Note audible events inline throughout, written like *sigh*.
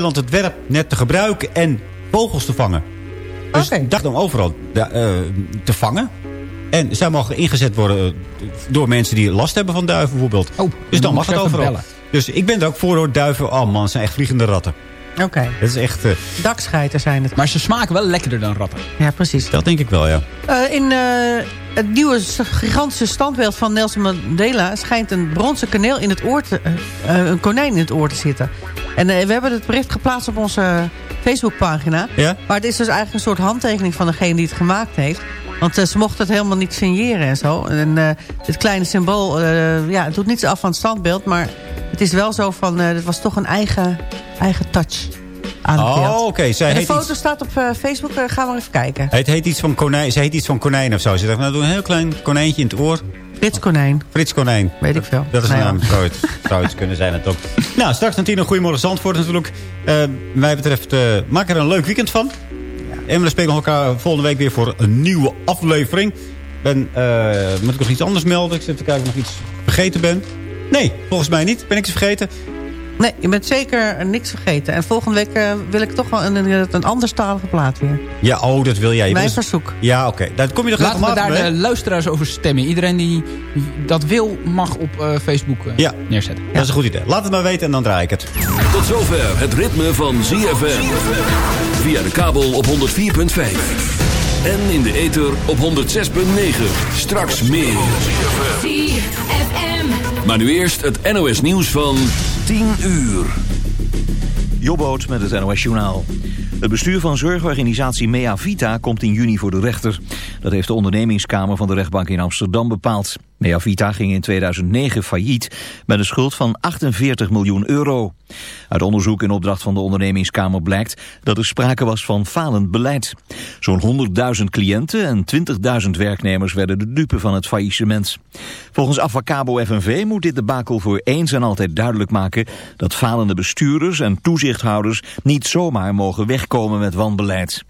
Nederland het werpnet te gebruiken en vogels te vangen. Dus Oké. dat om overal eh, te vangen. En zij mogen ingezet worden door mensen die last hebben van duiven bijvoorbeeld. Oh, dus dan mag het overal. bellen. Dus ik ben er ook voor hoor, duiven. Oh man, het zijn echt vliegende ratten. Oké. Dat is echt, eh, Dakscheiter zijn het. Maar ze smaken wel lekkerder dan ratten. Ja, precies. dat denk ik wel, ja. Eh, in eh, het nieuwe gigantische standbeeld van Nelson Mandela... schijnt een bronzen kaneel in het oor te, eh, eh, een konijn in het oor te zitten. En eh, we hebben het bericht geplaatst op onze Facebookpagina. Ja? Maar het is dus eigenlijk een soort handtekening van degene die het gemaakt heeft. Want eh, ze mochten het helemaal niet signeren en zo. En eh, dit kleine symbool, ja, het doet niets af van het standbeeld. Maar het is wel zo van, het was toch een eigen, eigen touch aan het beeld. Oh, oké. Zij En de heet foto iets, staat op eh, Facebook, eh, ga maar even kijken. het heet iets van konijn, ze heet iets van konijn of zo. Ze dacht, nou doe een heel klein konijntje in het oor. Frits Konijn, Frits Konijn. weet ik veel. Dat is Nou een ja. naam. Zou het, zou het kunnen zijn het ook. *laughs* Nou, straks natuurlijk een goedemorgen Zandvoort natuurlijk. Eh mij betreft, eh, maak er een leuk weekend van. En we spreken elkaar volgende week weer voor een nieuwe aflevering. Ben, moet ik nog iets anders melden? Ik zit te kijken of ik nog iets vergeten ben. Nee, volgens mij niet. Ben ik iets vergeten? Nee, je bent zeker niks vergeten. En volgende week eh, wil ik toch wel een, een, een anderstalige plaat weer. Ja, oh, dat wil jij. Je Mijn wil- verzoek. Ja, oké. Daar kom je nog Laten we daar mee. de luisteraars over stemmen. Iedereen die dat wil, mag op eh, Facebook eh, Ja. neerzetten. Dat is een goed idee. Laat het maar weten en dan draai ik het. Tot zover het ritme van ZFM. Via de kabel op 104.5. En in de ether op 106.9. Straks meer. Maar nu eerst het NOS nieuws van 10 uur. Jobboot met het NOS Journaal. Het bestuur van zorgorganisatie Mea Vita komt in juni voor de rechter. Dat heeft de ondernemingskamer van de rechtbank in Amsterdam bepaald. Mea Vita ging in 2009 failliet met een schuld van 48 miljoen euro. Uit onderzoek in opdracht van de ondernemingskamer blijkt dat er sprake was van falend beleid. Zo'n 100.000 cliënten en 20.000 werknemers werden de dupe van het faillissement. Volgens Avacabo FNV moet dit debakel voor eens en altijd duidelijk maken dat falende bestuurders en toezichthouders niet zomaar mogen wegkomen met wanbeleid.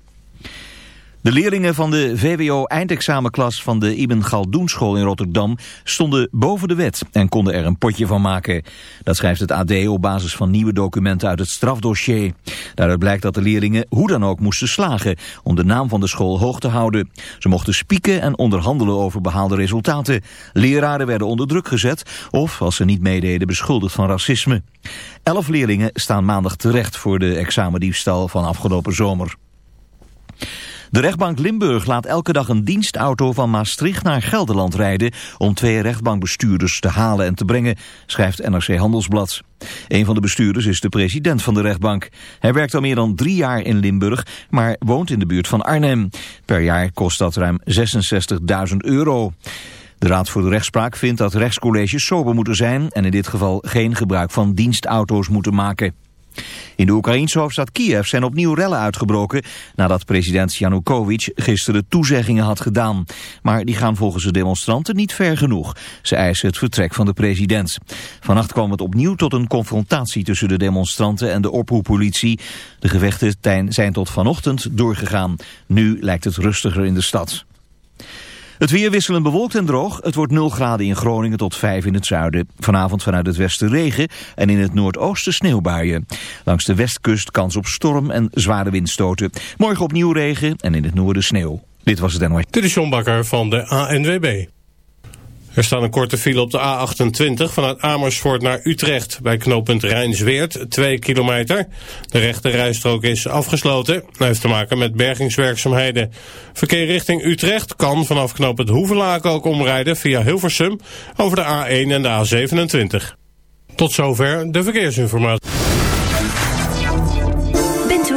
De leerlingen van de VWO-eindexamenklas van de Ibn Galdoenschool in Rotterdam stonden boven de wet en konden er een potje van maken. Dat schrijft het AD op basis van nieuwe documenten uit het strafdossier. Daaruit blijkt dat de leerlingen hoe dan ook moesten slagen om de naam van de school hoog te houden. Ze mochten spieken en onderhandelen over behaalde resultaten. Leraren werden onder druk gezet of, als ze niet meededen, beschuldigd van racisme. Elf leerlingen staan maandag terecht voor de examendiefstal van afgelopen zomer. De rechtbank Limburg laat elke dag een dienstauto van Maastricht naar Gelderland rijden om twee rechtbankbestuurders te halen en te brengen, schrijft NRC Handelsblad. Een van de bestuurders is de president van de rechtbank. Hij werkt al meer dan drie jaar in Limburg, maar woont in de buurt van Arnhem. Per jaar kost dat ruim 66.000 euro. De Raad voor de Rechtspraak vindt dat rechtscolleges sober moeten zijn en in dit geval geen gebruik van dienstauto's moeten maken. In de Oekraïense hoofdstad Kiev zijn opnieuw rellen uitgebroken nadat president Yanukovych gisteren toezeggingen had gedaan. Maar die gaan volgens de demonstranten niet ver genoeg. Ze eisen het vertrek van de president. Vannacht kwam het opnieuw tot een confrontatie tussen de demonstranten en de oproerpolitie. De gevechten zijn tot vanochtend doorgegaan. Nu lijkt het rustiger in de stad. Het weer wisselend bewolkt en droog. Het wordt 0 graden in Groningen tot 5 in het zuiden. Vanavond vanuit het westen regen en in het noordoosten sneeuwbuien. Langs de westkust kans op storm en zware windstoten. Morgen opnieuw regen en in het noorden sneeuw. Dit was het NOS. Dit is John Bakker van de ANWB. Er staat een korte file op de A28 vanuit Amersfoort naar Utrecht... bij knooppunt Rijnsweert, 2 kilometer. De rechte rijstrook is afgesloten. Dat heeft te maken met bergingswerkzaamheden. Verkeer richting Utrecht kan vanaf knooppunt Hoevelaak ook omrijden... via Hilversum over de A1 en de A27. Tot zover de verkeersinformatie.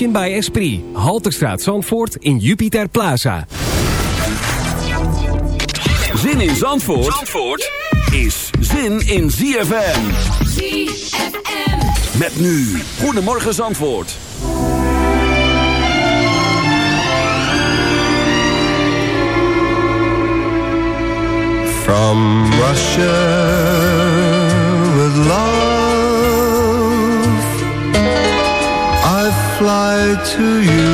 Emotion by Esprit. Halterstraat Zandvoort in Jupiter Plaza. Zin in Zandvoort, Zandvoort is zin in ZFM. ZFM. Met nu, Goedemorgen Zandvoort. From Russia with love, fly to you,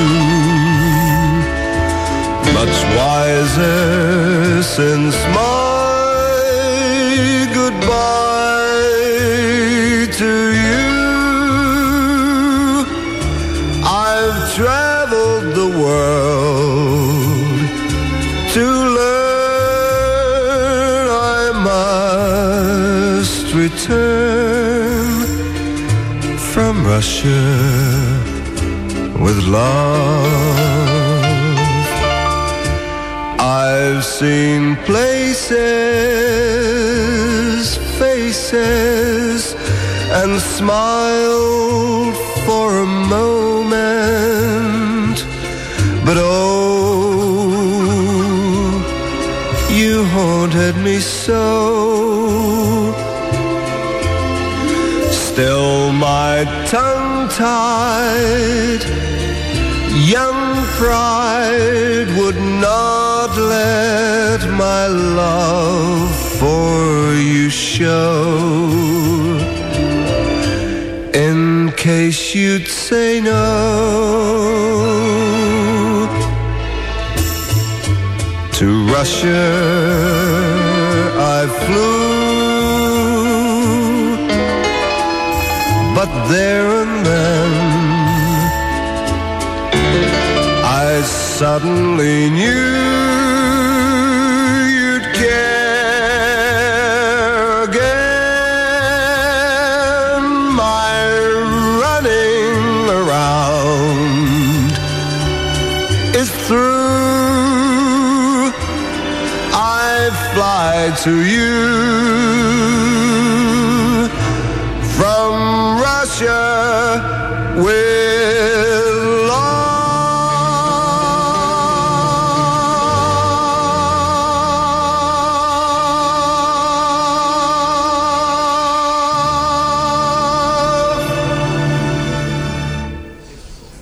much wiser since my goodbye to you. I've traveled the world to learn I must return from Russia places, faces, and smiled for a moment, but oh, you haunted me so. Still, my tongue tied, say no. To Russia I flew, but there and then I suddenly knew to you from Russia with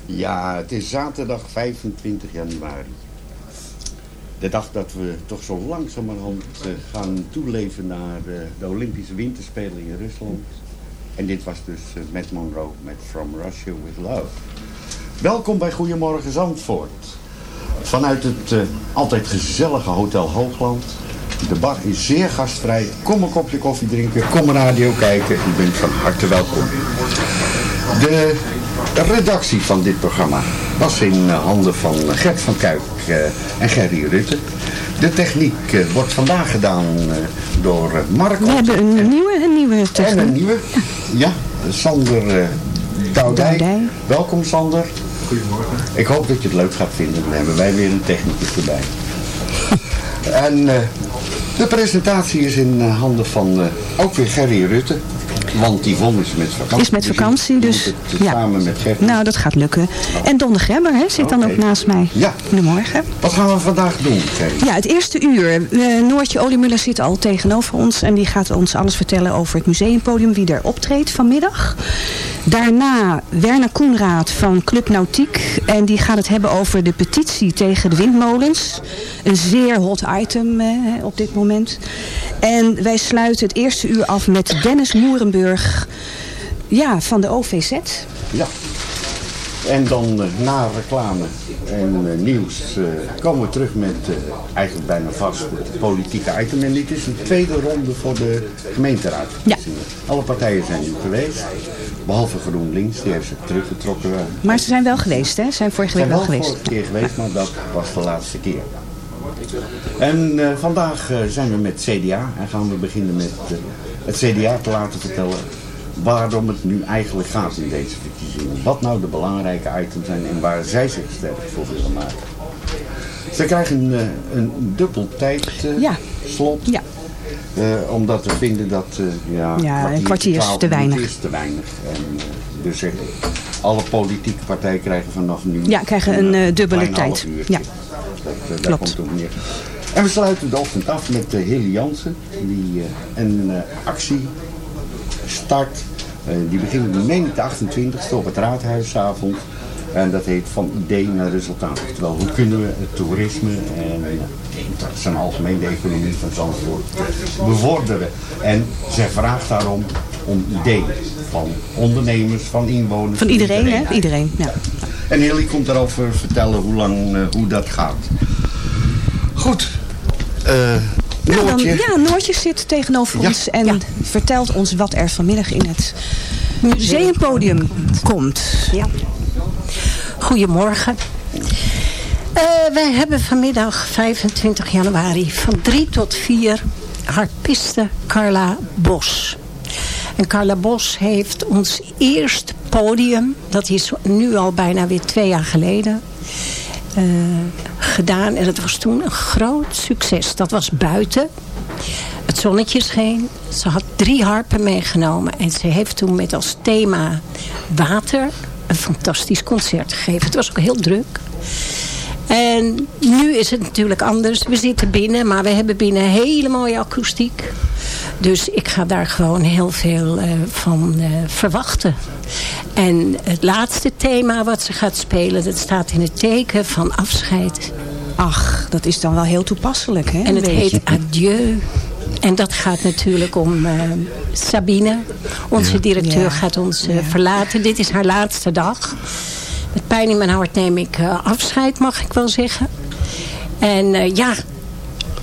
Ja, het is zaterdag 25 januari. De dag dat we toch zo langzamerhand eh, gaan toeleven naar eh, de Olympische Winterspelen in Rusland. En dit was dus eh, Matt Monroe met From Russia with Love. Welkom bij Goedemorgen Zandvoort. Vanuit het altijd gezellige Hotel Hoogland. De bar is zeer gastvrij. Kom een kopje koffie drinken, kom radio kijken. U bent van harte welkom. De De redactie van dit programma was in eh, handen van Gert van Kuik eh, en Gerry Rutte. De techniek eh, wordt vandaag gedaan door Marco. We hebben een nieuwe, een nieuwe En techniek. een nieuwe. Ja, Sander Doudij. Welkom Sander. Goedemorgen. Ik hoop dat je het leuk gaat vinden. Dan hebben wij weer een technicus erbij. *laughs* en de presentatie is in handen van eh, ook weer Gerry Rutte. Want Yvonne is met vakantie. Is met vakantie, je dus het ja. samen met Gerry. Nou, dat gaat lukken. En Don de Grebber hè, zit dan ook naast mij. Ja. Goedemorgen. Wat gaan we vandaag doen? Ja, het eerste uur. Eh, Noortje Oliemuller zit al tegenover ons. En die gaat ons alles vertellen over het museumpodium. Wie er optreedt vanmiddag. Daarna Werner Koenraad van Club Nautiek. En die gaat het hebben over de petitie tegen de windmolens. Een zeer hot item eh, op dit moment. En wij sluiten het eerste uur af met Dennis Moerenburg. Ja, van de OVZ. Ja. En dan eh, na reclame en eh, nieuws eh, komen we terug met eigenlijk bijna vast het politieke item. En dit is een tweede ronde voor de gemeenteraad. Ja. Alle partijen zijn nu geweest, behalve GroenLinks, die heeft zich teruggetrokken. Maar ze zijn wel geweest, hè? Ze zijn vorige week zijn wel wel geweest. vorige keer geweest, maar dat was de laatste keer. En vandaag zijn we met CDA en gaan we beginnen met het CDA te laten vertellen waarom het nu eigenlijk gaat in deze verkiezingen. Wat nou de belangrijke items zijn en waar zij zich sterk voor willen maken. Ze krijgen een, eh, een dubbel tijd eh, Ja. slot. Ja. Eh, omdat we vinden dat ja, Ja, een kwartier is 12 te weinig. minuten is te weinig. En, dus alle politieke partijen krijgen vanaf nu Ja, krijgen een, eh, dubbele tijd. Ja. Dat, daar Klopt. neer. En we sluiten de ochtend af met Hilly Jansen. Die een actie start. Eh, die begint, meen ik, de 28e op het raadhuisavond. En dat heet van idee naar resultaat. Oftewel, hoe kunnen we het toerisme en zijn algemeen de economie van Zandvoort bevorderen. En zij vraagt daarom om ideeën van ondernemers, van inwoners. Van iedereen, hè? Iedereen, ja. En Hilly komt daarover vertellen hoe lang, eh, hoe dat gaat. Goed. Eh Nou, dan, ja, Noortje zit tegenover Ja. ons en vertelt ons wat er vanmiddag in het museumpodium komt. Ja. Goedemorgen. Eh, wij hebben vanmiddag 25 januari van 3 tot 4 harpiste Carla Bos. En Carla Bos heeft ons eerste podium, dat is nu al bijna weer twee jaar geleden, eh, gedaan. En dat was toen een groot succes. Dat was buiten. Het zonnetje scheen. Ze had drie harpen meegenomen. En ze heeft toen met als thema water een fantastisch concert gegeven. Het was ook heel druk. En nu is het natuurlijk anders. We zitten binnen, maar we hebben binnen hele mooie akoestiek. Dus ik ga daar gewoon heel veel eh, van eh, verwachten. En het laatste thema wat ze gaat spelen... dat staat in het teken van afscheid. Ach, dat is dan wel heel toepasselijk, hè? En het je. heet Adieu. En dat gaat natuurlijk om eh, Sabine. Onze Ja. directeur Ja. gaat ons verlaten. Dit is haar laatste dag. Met pijn in mijn hart neem ik eh, afscheid, mag ik wel zeggen. En eh, ja,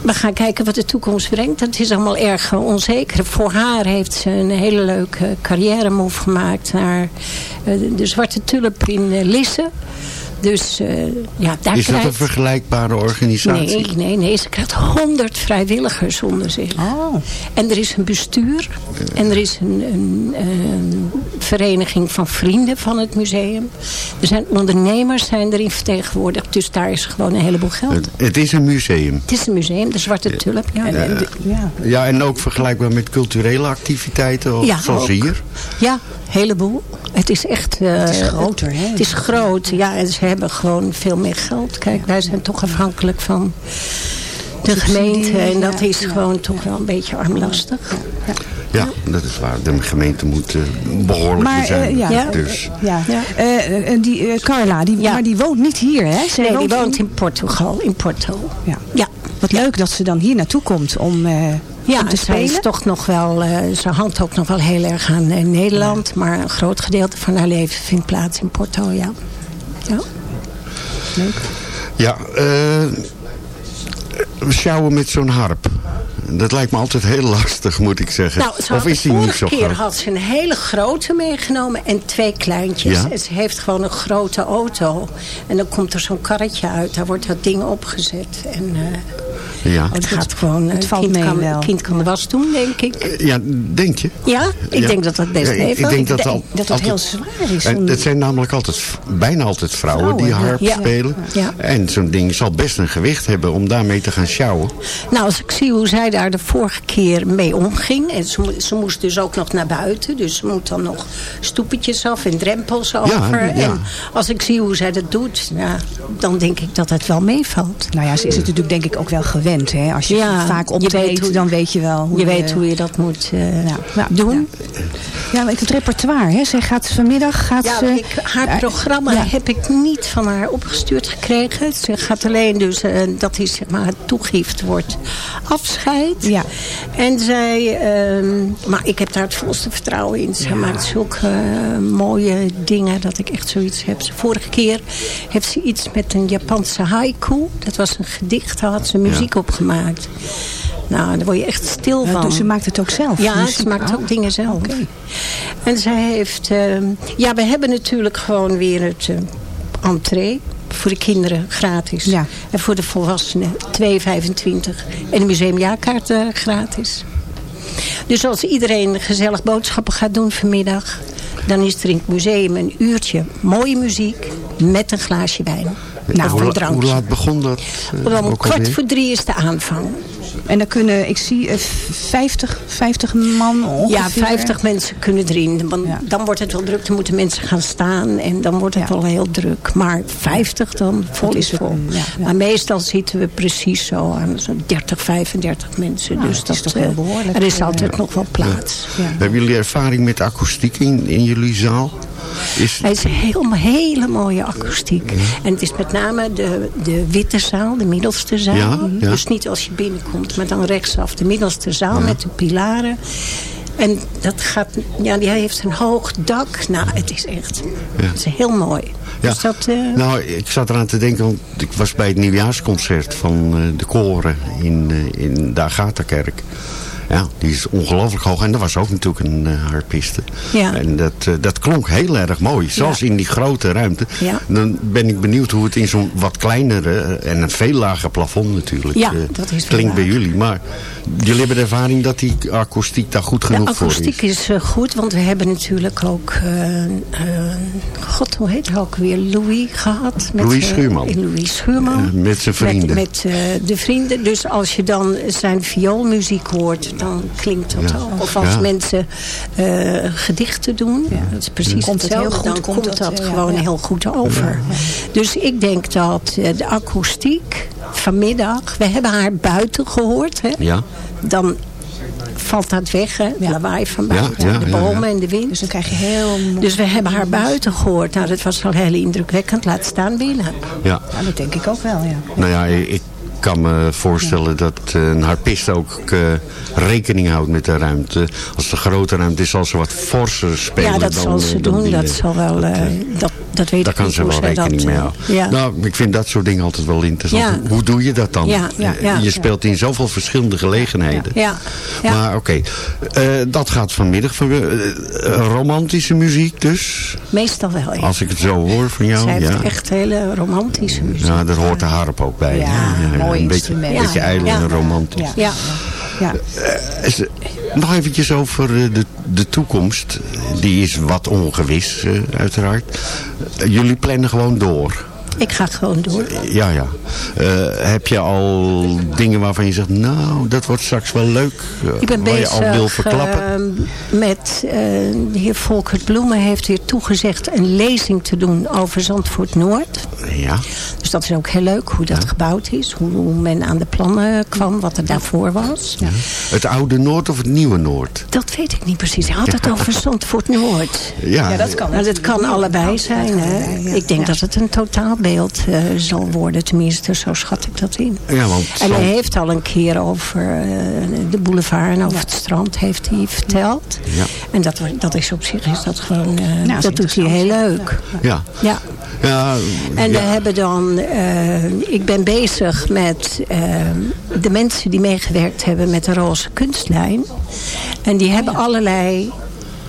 we gaan kijken wat de toekomst brengt. Het is allemaal erg eh, onzeker. Voor haar heeft ze een hele leuke carrière move gemaakt naar de Zwarte Tulp in Lisse. Dus eh, ja, daar Is dat krijgt... een vergelijkbare organisatie? Nee, nee, nee. Ze krijgt 100 vrijwilligers onder zich. Oh. En er is een bestuur. En er is een, een, een vereniging van vrienden van het museum. Er zijn ondernemers zijn erin vertegenwoordigd. Dus daar is gewoon een heleboel geld. Het, het is een museum. Het is een museum, de Zwarte Tulp. Ja, En, en de- ja. Ja, en ook vergelijkbaar met culturele activiteiten, of Ja, zoals ook. hier. Ja, heleboel. Het is echt... eh, Het is groter, hè? Het is groot, ja. En ze hebben gewoon veel meer geld. Kijk, wij zijn toch afhankelijk van de gemeente. En dat is ja. gewoon toch wel een beetje armlastig. Ja, dat is waar. De gemeente moet eh, behoorlijk Maar, zijn. eh, ja. Dus, Ja. Eh, eh, die, Carla, die, maar die woont niet hier, hè? Ze Nee, die woont in Portugal, in Porto. Ja. Ja. Wat leuk dat ze dan hier naartoe komt om, eh, Ja, te zij is toch nog wel, eh ze hangt ook nog wel heel erg aan eh, Nederland. Maar een groot gedeelte van haar leven vindt plaats in Porto, ja. ja. Leuk. ja, eh we sjouwen met zo'n harp. Dat lijkt me altijd heel lastig, moet ik zeggen. Nou, ze of is die niet zo keer groot? had ze een hele grote meegenomen en twee kleintjes. Ja? En ze heeft gewoon een grote auto. En dan komt er zo'n karretje uit. Daar wordt dat ding opgezet. En eh, Ja. het gaat gewoon... Het valt kind, mee kan, wel. kind kan de was doen, denk ik. Ja, denk je? Ja, ik Ja. denk dat dat best Ja, ik- denk dat al- dat dat altijd- heel zwaar is. En het zijn namelijk altijd, bijna altijd vrouwen, die Vrouwen, harp ja. spelen. Ja. En zo'n ding zal best een gewicht hebben om daarmee te gaan sjouwen. Nou, als ik zie hoe zij daar de vorige keer mee omging. En ze, ze moest dus ook nog naar buiten. Dus ze moet dan nog stoepetjes af en drempels over. ja. En als ik zie hoe zij dat doet, nou, dan denk ik dat het wel meevalt. Nou ja, ze is het natuurlijk denk ik ook wel gewend. Hè? Als je Ja, vaak optreedt, hoe- dan weet je wel hoe je weet hoe je dat moet eh, ja, doen. Ja, maar het repertoire, hè? Zij gaat vanmiddag... Gaat Ja, ze, ik, haar programma Ja. heb ik niet van haar opgestuurd gekregen. Ze gaat alleen dus, eh, dat is zeg maar, het toegift wordt afscheid. Ja. En zij, ehm, maar ik heb daar het volste vertrouwen in. Zij maakt zulke eh, mooie dingen dat ik echt zoiets heb. Vorige keer heeft ze iets met een Japanse haiku. Dat was een gedicht, daar had ze muziek op gemaakt. Nou, daar word je echt stil Ja, van. dus ze maakt het ook zelf? Ja, muziek? ze maakt Oh. ook dingen zelf. En zij heeft... ehm, ja, we hebben natuurlijk gewoon weer het eh, entree. Voor de kinderen gratis. Ja. En voor de volwassenen 2,25. En de museumjaarkaart eh, gratis. Dus als iedereen gezellig boodschappen gaat doen vanmiddag... dan is er in het museum een uurtje mooie muziek met een glaasje wijn. Nou, hoe, laat begon dat? eh, Om ook kwart voor drie is de aanvang. En dan kunnen, ik zie, eh, 50, 50 man ongeveer. Ja, 50 mensen kunnen erin. Want Ja. dan wordt het wel druk. Dan moeten mensen gaan staan. En dan wordt het Ja. wel heel druk. Maar 50 dan vol is vol. ja, ja. Maar meestal zitten we precies zo aan zo'n 30, 35 mensen. Nou, dus dat is toch eh, heel behoorlijk. Er is Ja. altijd nog wel plaats. Hebben jullie ervaring met akoestiek in, in jullie zaal? Is, Het is een heel, hele mooie akoestiek. En het is met name de, de witte zaal, de middelste zaal. Ja, ja. Dus niet als je binnenkomt, maar dan rechtsaf. De middelste zaal met de pilaren. En dat gaat, ja, die heeft een hoog dak. Nou, het is echt het is heel mooi. Ja. Dus dat, eh, Nou, ik zat eraan te denken, want ik was bij het nieuwjaarsconcert van eh, de koren in, eh, in de Agatha-kerk. Ja, die is ongelooflijk hoog. En er was ook natuurlijk een eh, harpiste. Ja. En dat, eh, dat klonk heel erg mooi. Zelfs in die grote ruimte. Ja. Dan ben ik benieuwd hoe het in zo'n wat kleinere en een veel lager plafond natuurlijk Ja, eh, dat is klinkt bij jullie. Maar jullie hebben de ervaring dat die akoestiek daar goed de genoeg voor is. akoestiek is goed, want we hebben natuurlijk ook... God, hoe heet hij ook weer? Louis gehad. Louis eh, Schuurman. Louis Schuurman. Met zijn vrienden. Met, met, de vrienden. Dus als je dan zijn vioolmuziek hoort, dan klinkt dat Ja. ook. Of als Ja. mensen eh, gedichten doen, dat is precies Komt het heel hetzelfde. goed, dan komt dat, dat eh, ja, gewoon ja. heel goed over. Dus ik denk dat eh, de akoestiek vanmiddag... We hebben haar buiten gehoord, hè? Ja. Dan valt dat weg, hè? Het lawaai van buiten, Ja, ja, de ja, ja. bomen en de wind. Dus dan krijg je heel... Dus we hebben haar buiten gehoord. Nou, dat was wel heel indrukwekkend. Laat staan binnen. Ja. Ja, dat denk ik ook wel, ja. Nou ja, ik kan me voorstellen dat eh, een harpist ook eh, rekening houdt met de ruimte. Als de grote ruimte is, zal ze wat forser spelen Ja, dat dan, zal eh, ze dan doen. Dat eh, zal wel... eh, dat, dat weet Daar ik kan niet ze wel rekening mee eh, houden. Ja. Nou, ik vind dat soort dingen altijd wel interessant. Ja. Hoe doe je dat dan? Ja, ja, ja. je speelt in zoveel verschillende gelegenheden. ja. ja. Maar oké, eh, dat gaat vanmiddag. Van, eh, eh, romantische muziek dus, Meestal wel, ja. als ik het zo hoor van jou. Zij heeft ja. echt hele romantische muziek. Ja, daar hoort de harp ook bij. Ja, mooi een beetje, instrument. beetje Ja, ijdel ja. en romantisch. Ja. Eh, nog eventjes over eh, de, de toekomst. Die is wat ongewis, eh, uiteraard. Jullie plannen gewoon door. Ik ga gewoon door. Ja, ja. Eh, heb je al dingen waarvan je zegt, nou, dat wordt straks wel leuk. eh, Ik ben je bezig al wil verklappen? eh, met... eh, de heer Volkert Bloemen heeft weer toegezegd... een lezing te doen over Zandvoort Noord. ja. Dus dat is ook heel leuk hoe dat gebouwd is. Hoe, hoe men aan de plannen kwam. Wat er daarvoor was. Het oude Noord of het nieuwe Noord? Dat weet ik niet precies. Hij had het *laughs* over Zandvoort Noord. Ja, Ja, dat kan. Nou, dat kan allebei zijn. Hè? ja. Ik denk Ja. dat het een totaalbeeld eh, zal worden. Tenminste, zo schat ik dat in. ja want En hij heeft al een keer over eh, de boulevard en over het strand heeft hij verteld. Ja. En dat, dat is op zich is dat gewoon, eh, Nou, dat doet hij heel leuk. ja. Ja. Ja, En ja, hebben dan... eh, ik ben bezig met de mensen die meegewerkt hebben met de roze kunstlijn. En die hebben allerlei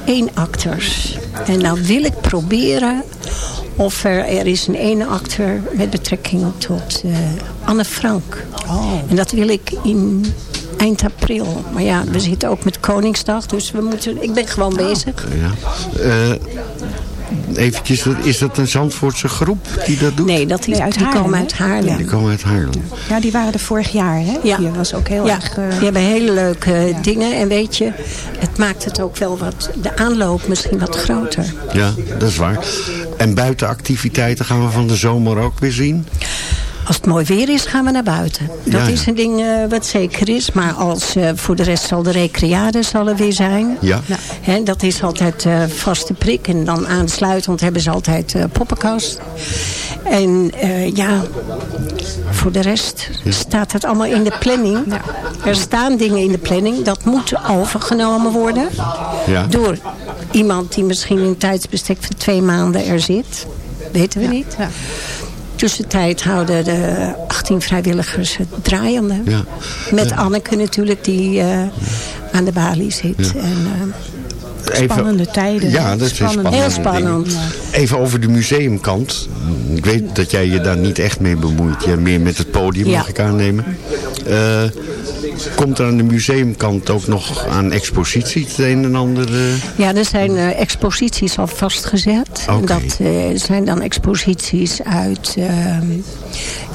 eenakters. En nou wil ik proberen of er, er is een ene acteur met betrekking tot eh, Anne Frank. En dat wil ik in eind april. Maar ja, we zitten ook met Koningsdag, dus we moeten, ik ben gewoon bezig. Ja. Eh, eventjes, is dat een Zandvoortse groep die dat doet? Nee, dat is, uit die Haarlem, komen uit Haarlem. Die komen uit Haarlem. Ja, die waren er vorig jaar, hè? Ja. Hier was ook heel ja, erg... eh, die hebben hele leuke dingen. En weet je, het maakt het ook wel wat, de aanloop misschien wat groter. Ja, dat is waar. En buitenactiviteiten gaan we van de zomer ook weer zien? Als het mooi weer is, gaan we naar buiten. Dat Ja, ja. is een ding eh, wat zeker is. Maar als, eh, voor de rest zal de recreade zal er weer zijn. Ja. Hè, dat is altijd eh, vaste prik. En dan aansluitend hebben ze altijd eh, poppenkast. En eh, ja, voor de rest staat het allemaal in de planning. Er staan dingen in de planning. Dat moet overgenomen worden. Ja. Door iemand die misschien in een tijdsbestek van twee maanden er zit. Weten we niet. Tussentijd houden de 18 vrijwilligers het draaiende. Ja. Met. Anneke natuurlijk, die eh, aan de balie zit. En, eh, Spannende tijden. Ja, dat is spannend. Heel spannend. Even over de museumkant. Ik weet dat jij je daar niet echt mee bemoeit. Jij meer met het podium, Ja. mag ik aannemen. Eh, komt er aan de museumkant ook nog aan expositie het een en ander? eh? Ja, er zijn eh, exposities al vastgezet. En Oké. dat zijn dan exposities uit ehm,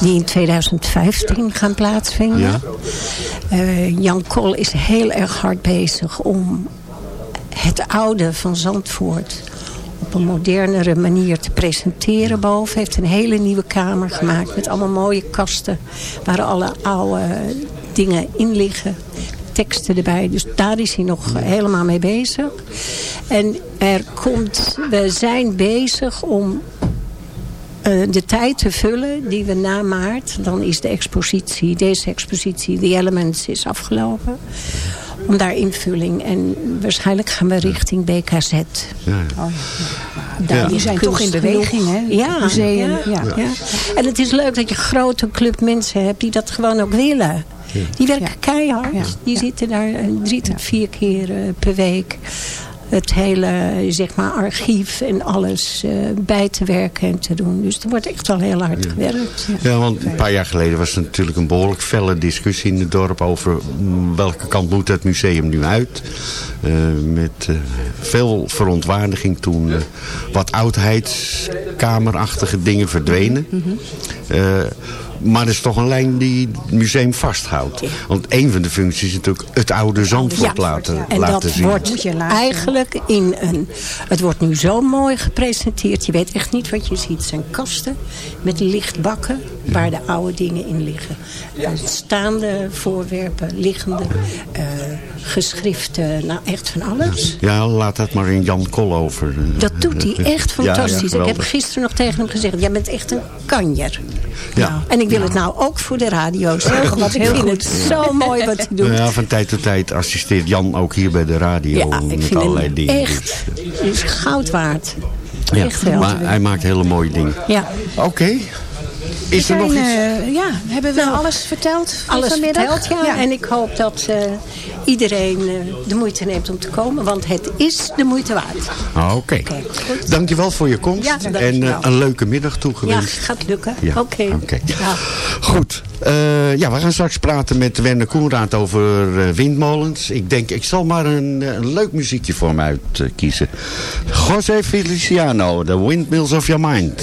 die in 2015 gaan plaatsvinden. Ja. Jan Kool is heel erg hard bezig om het oude van Zandvoort op een modernere manier te presenteren boven. Heeft een hele nieuwe kamer gemaakt met allemaal mooie kasten waar alle oude dingen in liggen. Teksten erbij. Dus daar is hij nog helemaal mee bezig. En er komt, we zijn bezig om eh, de tijd te vullen die we na maart, dan is de expositie, deze expositie, The Elements, is afgelopen. Om daar invulling. En waarschijnlijk gaan we richting BKZ. Ja. Daar Ja. is Die zijn toch in beweging, hè? Ja, Museum, ja, ja. ja. En het is leuk dat je een grote club mensen hebt die dat gewoon ook willen. Die werken keihard. Ja. Die zitten daar eh, drie tot vier keer eh, per week het hele zeg maar, archief en alles eh, bij te werken en te doen. Dus er wordt echt wel heel hard gewerkt. Ja. Ja, want een paar jaar geleden was er natuurlijk een behoorlijk felle discussie in het dorp over mm, welke kant moet het museum nu uit. Eh, met eh, veel verontwaardiging toen wat oudheidskamerachtige dingen verdwenen. Eh, maar er is toch een lijn die het museum vasthoudt. Want een van de functies is natuurlijk het oude Zandvoort Ja. laten, En laten dat zien. wordt eigenlijk in een... Het wordt nu zo mooi gepresenteerd. Je weet echt niet wat je ziet. Het zijn kasten met lichtbakken waar de oude dingen in liggen. Eh, Staande voorwerpen, liggende, eh, geschriften. Nou, echt van alles. Ja, laat dat maar in Jan Kol over. Dat doet hij echt Ja, ja, fantastisch. ik heb gisteren nog tegen hem gezegd... jij bent echt een kanjer. Ja. En ik wil het nou ook voor de radio zeggen. Want ik vind goed. het zo mooi wat hij doet. Nou ja, van tijd tot tijd assisteert Jan ook hier bij de radio Ja, ik met vind allerlei dingen. echt is goud waard. Ja, maar hij maakt hele mooie dingen. Ja. Oké. Is er nog iets? eh, ja, hebben we Nou, alles verteld van Alles vanmiddag? verteld, ja. En ik hoop dat eh, iedereen eh, de moeite neemt om te komen. Want het is de moeite waard. Ah, Oké. goed. Dankjewel voor je komst. Ja, en een leuke middag Ja, toegewenst. gaat lukken. Ja, Oké. oké. Ja. Goed. Eh, ja, we gaan straks praten met Werner Koenraad over eh, windmolens. Ik denk, ik zal maar een, een leuk muziekje voor hem uitkiezen. José Feliciano, The Windmills of Your Mind.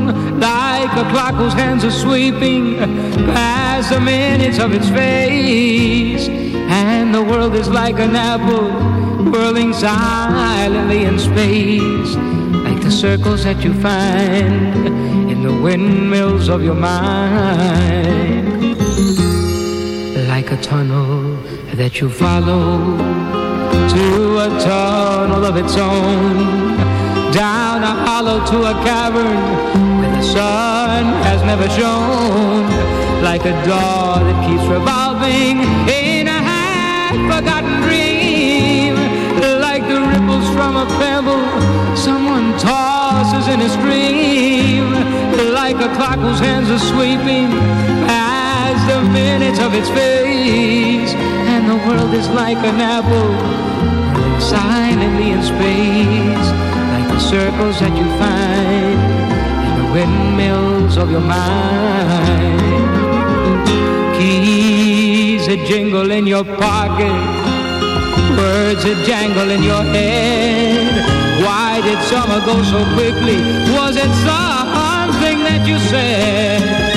like a clock whose hands are sweeping past the minutes of its face, And the world is like an apple whirling silently in space, like the circles that you find in the windmills of your mind, like a tunnel that you follow to a tunnel of its own, down a hollow to a cavern sun has never shone, like a door that keeps revolving in a half-forgotten dream, like the ripples from a pebble someone tosses in a stream, like a clock whose hands are sweeping past the minutes of its face, and the world is like an apple silently in space, like the circles that you find windmills of your mind. Keys that jingle in your pocket, words that jangle in your head. Why did summer go so quickly? Was it something that you said?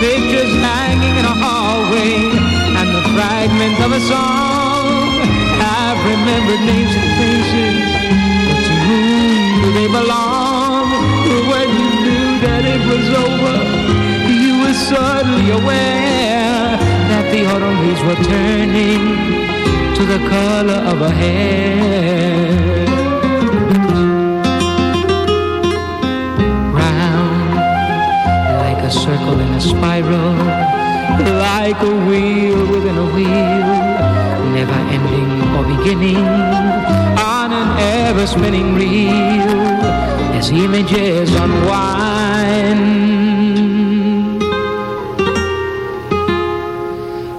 Pictures hanging in a hallway and the fragment of a song. I've remembered names and faces, but to whom do they belong? When you knew that it was over, you were suddenly aware that the autumn leaves were turning to the color of a hair. In a spiral, like a wheel within a wheel, never ending or beginning on an ever spinning reel as images unwind.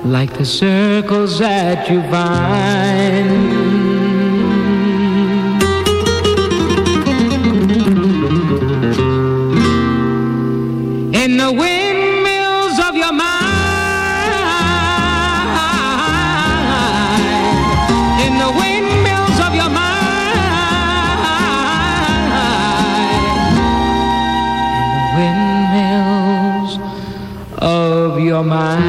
Like the circles that you find. Your mind.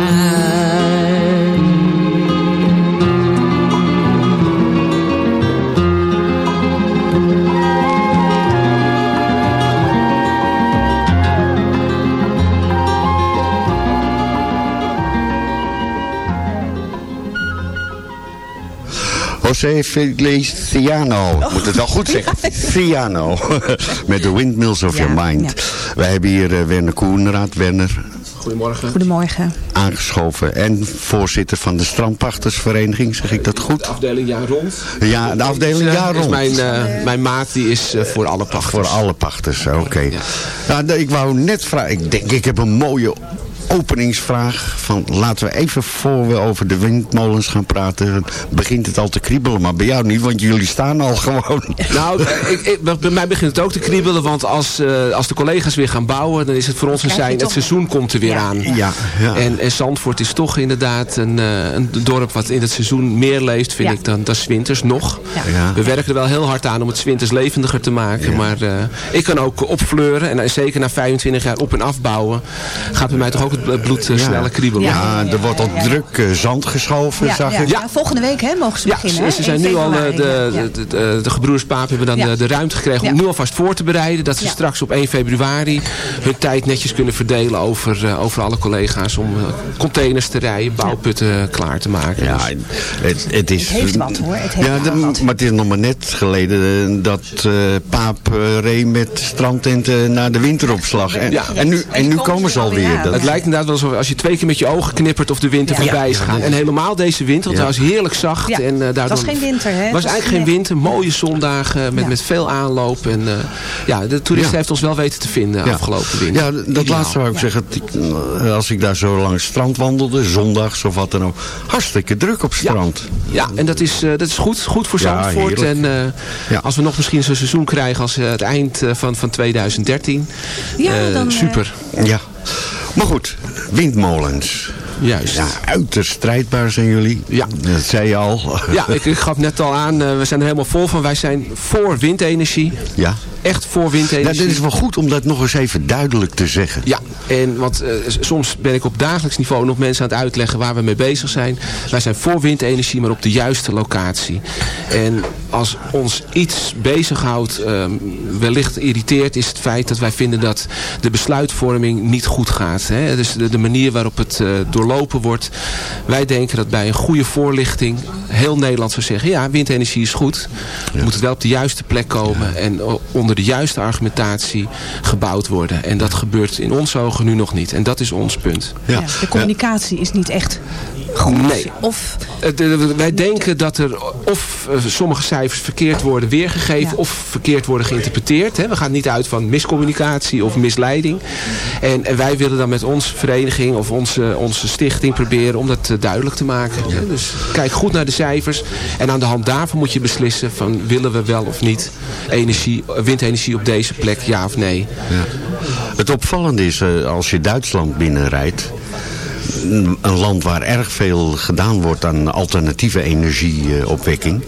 José Feliciano, moet het wel goed *laughs* zeggen. Fiano, *laughs* met The Windmills of Your Mind. Wij hebben hier eh, Werner Koenraad. Werner, Goedemorgen. Goedemorgen. aangeschoven. En voorzitter van de strandpachtersvereniging, zeg ik dat goed? De afdeling jaar rond. Ja, de afdeling eh, jaar dus rond. mijn, eh, mijn maat die is eh, voor alle pachters. Voor alle pachters, oké. Nou, ik wou net vragen, ik denk ik heb een mooie openingsvraag. Van, laten we even voor we over de windmolens gaan praten, begint het al te kriebelen. Maar bij jou niet, want jullie staan al gewoon. *laughs* Nou, eh, ik, ik- bij mij begint het ook te kriebelen, want als, eh, als de collega's weer gaan bouwen, dan is het voor ons een zijn, het toch- seizoen komt er weer aan. Ja, ja. En, en Zandvoort is toch inderdaad een, eh, een dorp wat in het seizoen meer leeft, vind Ja. ik, dan, dan 's winters nog. Ja. We werken er wel heel hard aan om het 's winters levendiger te maken, maar eh, ik kan ook opfleuren en zeker na 25 jaar op- en afbouwen gaat bij mij toch ook het bl- bloed eh, sneller kriebelen. Ja, er wordt al druk eh, zand geschoven, Ja, zag ja, ik. ja, volgende week hè, mogen ze Ja, beginnen. ze, hè? ze zijn 1 nu al, eh, de, ja. de, de, de gebroeders Paap hebben dan Ja. de, de ruimte gekregen om Ja. nu alvast voor te bereiden. Dat ze Ja. straks op 1 februari hun tijd netjes kunnen verdelen over, eh, over alle collega's. Om eh, containers te rijden, bouwputten klaar te maken. Ja, Dus- het, het is... Het heeft wat, hoor. Het heeft ja, de- wat. maar het is nog maar net geleden dat eh, Paap reed met strandtenten naar de winteropslag. En, Ja. en, nu, en nu komen ze alweer. Dat, Het lijkt inderdaad wel alsof als je twee keer met je ogen knippert of de winter Ja. voorbij is gegaan. En helemaal deze winter, want Ja. het was heerlijk zacht. Ja, en, eh, het daardoor was geen winter, hè? Het Het was eigenlijk geen winter. Mooie zondagen met, Ja. met veel aanloop. En eh, ja, de toerist Ja. heeft ons wel weten te vinden Ja. afgelopen winter. Ja, dat Ideaal. laatste wou ik zeggen. eh, Als ik daar zo langs het strand wandelde, zondags of wat dan ook. Hartstikke druk op strand. Ja, en dat is, eh, dat is goed, goed voor Zandvoort. En eh, Ja. als we nog misschien zo'n seizoen krijgen als het eind van, van 2013. Ja, dan, super. Ja. Maar goed, windmolens. Juist. Ja, uiterst strijdbaar zijn jullie. Ja. Dat zei je al. Ja, ik, ik gaf net al aan, eh, we zijn er helemaal vol van. Wij zijn voor windenergie. Ja. Echt voor Nou, windenergie. dit is wel goed om dat nog eens even duidelijk te zeggen. Ja, en want eh, soms ben ik op dagelijks niveau nog mensen aan het uitleggen waar we mee bezig zijn. Wij zijn voor windenergie, maar op de juiste locatie. En als ons iets bezighoudt, eh, wellicht irriteert, is het feit dat wij vinden dat de besluitvorming niet goed gaat. Hè? Dus de, de manier waarop het eh, doorlopen wordt. Wij denken dat bij een goede voorlichting heel Nederland zou zeggen, ja, windenergie is goed. Moet het wel op de juiste plek komen en onder de juiste argumentatie gebouwd worden. En dat gebeurt in onze ogen nu nog niet. En dat is ons punt. Ja, de communicatie is niet echt goed. Nee. Of Eh, de- wij denken dat er of eh, sommige cijfers verkeerd worden weergegeven of verkeerd worden geïnterpreteerd. Hè. We gaan niet uit van miscommunicatie of misleiding. En, en wij willen dan met onze vereniging of onze, onze stichting proberen om dat eh, duidelijk te maken. Hè. Dus kijk goed naar de cijfers. En aan de hand daarvan moet je beslissen van willen we wel of niet energie, windenergie op deze plek, ja of nee. Ja. Het opvallende is, als je Duitsland binnenrijdt... een land waar erg veel gedaan wordt aan alternatieve energieopwekking...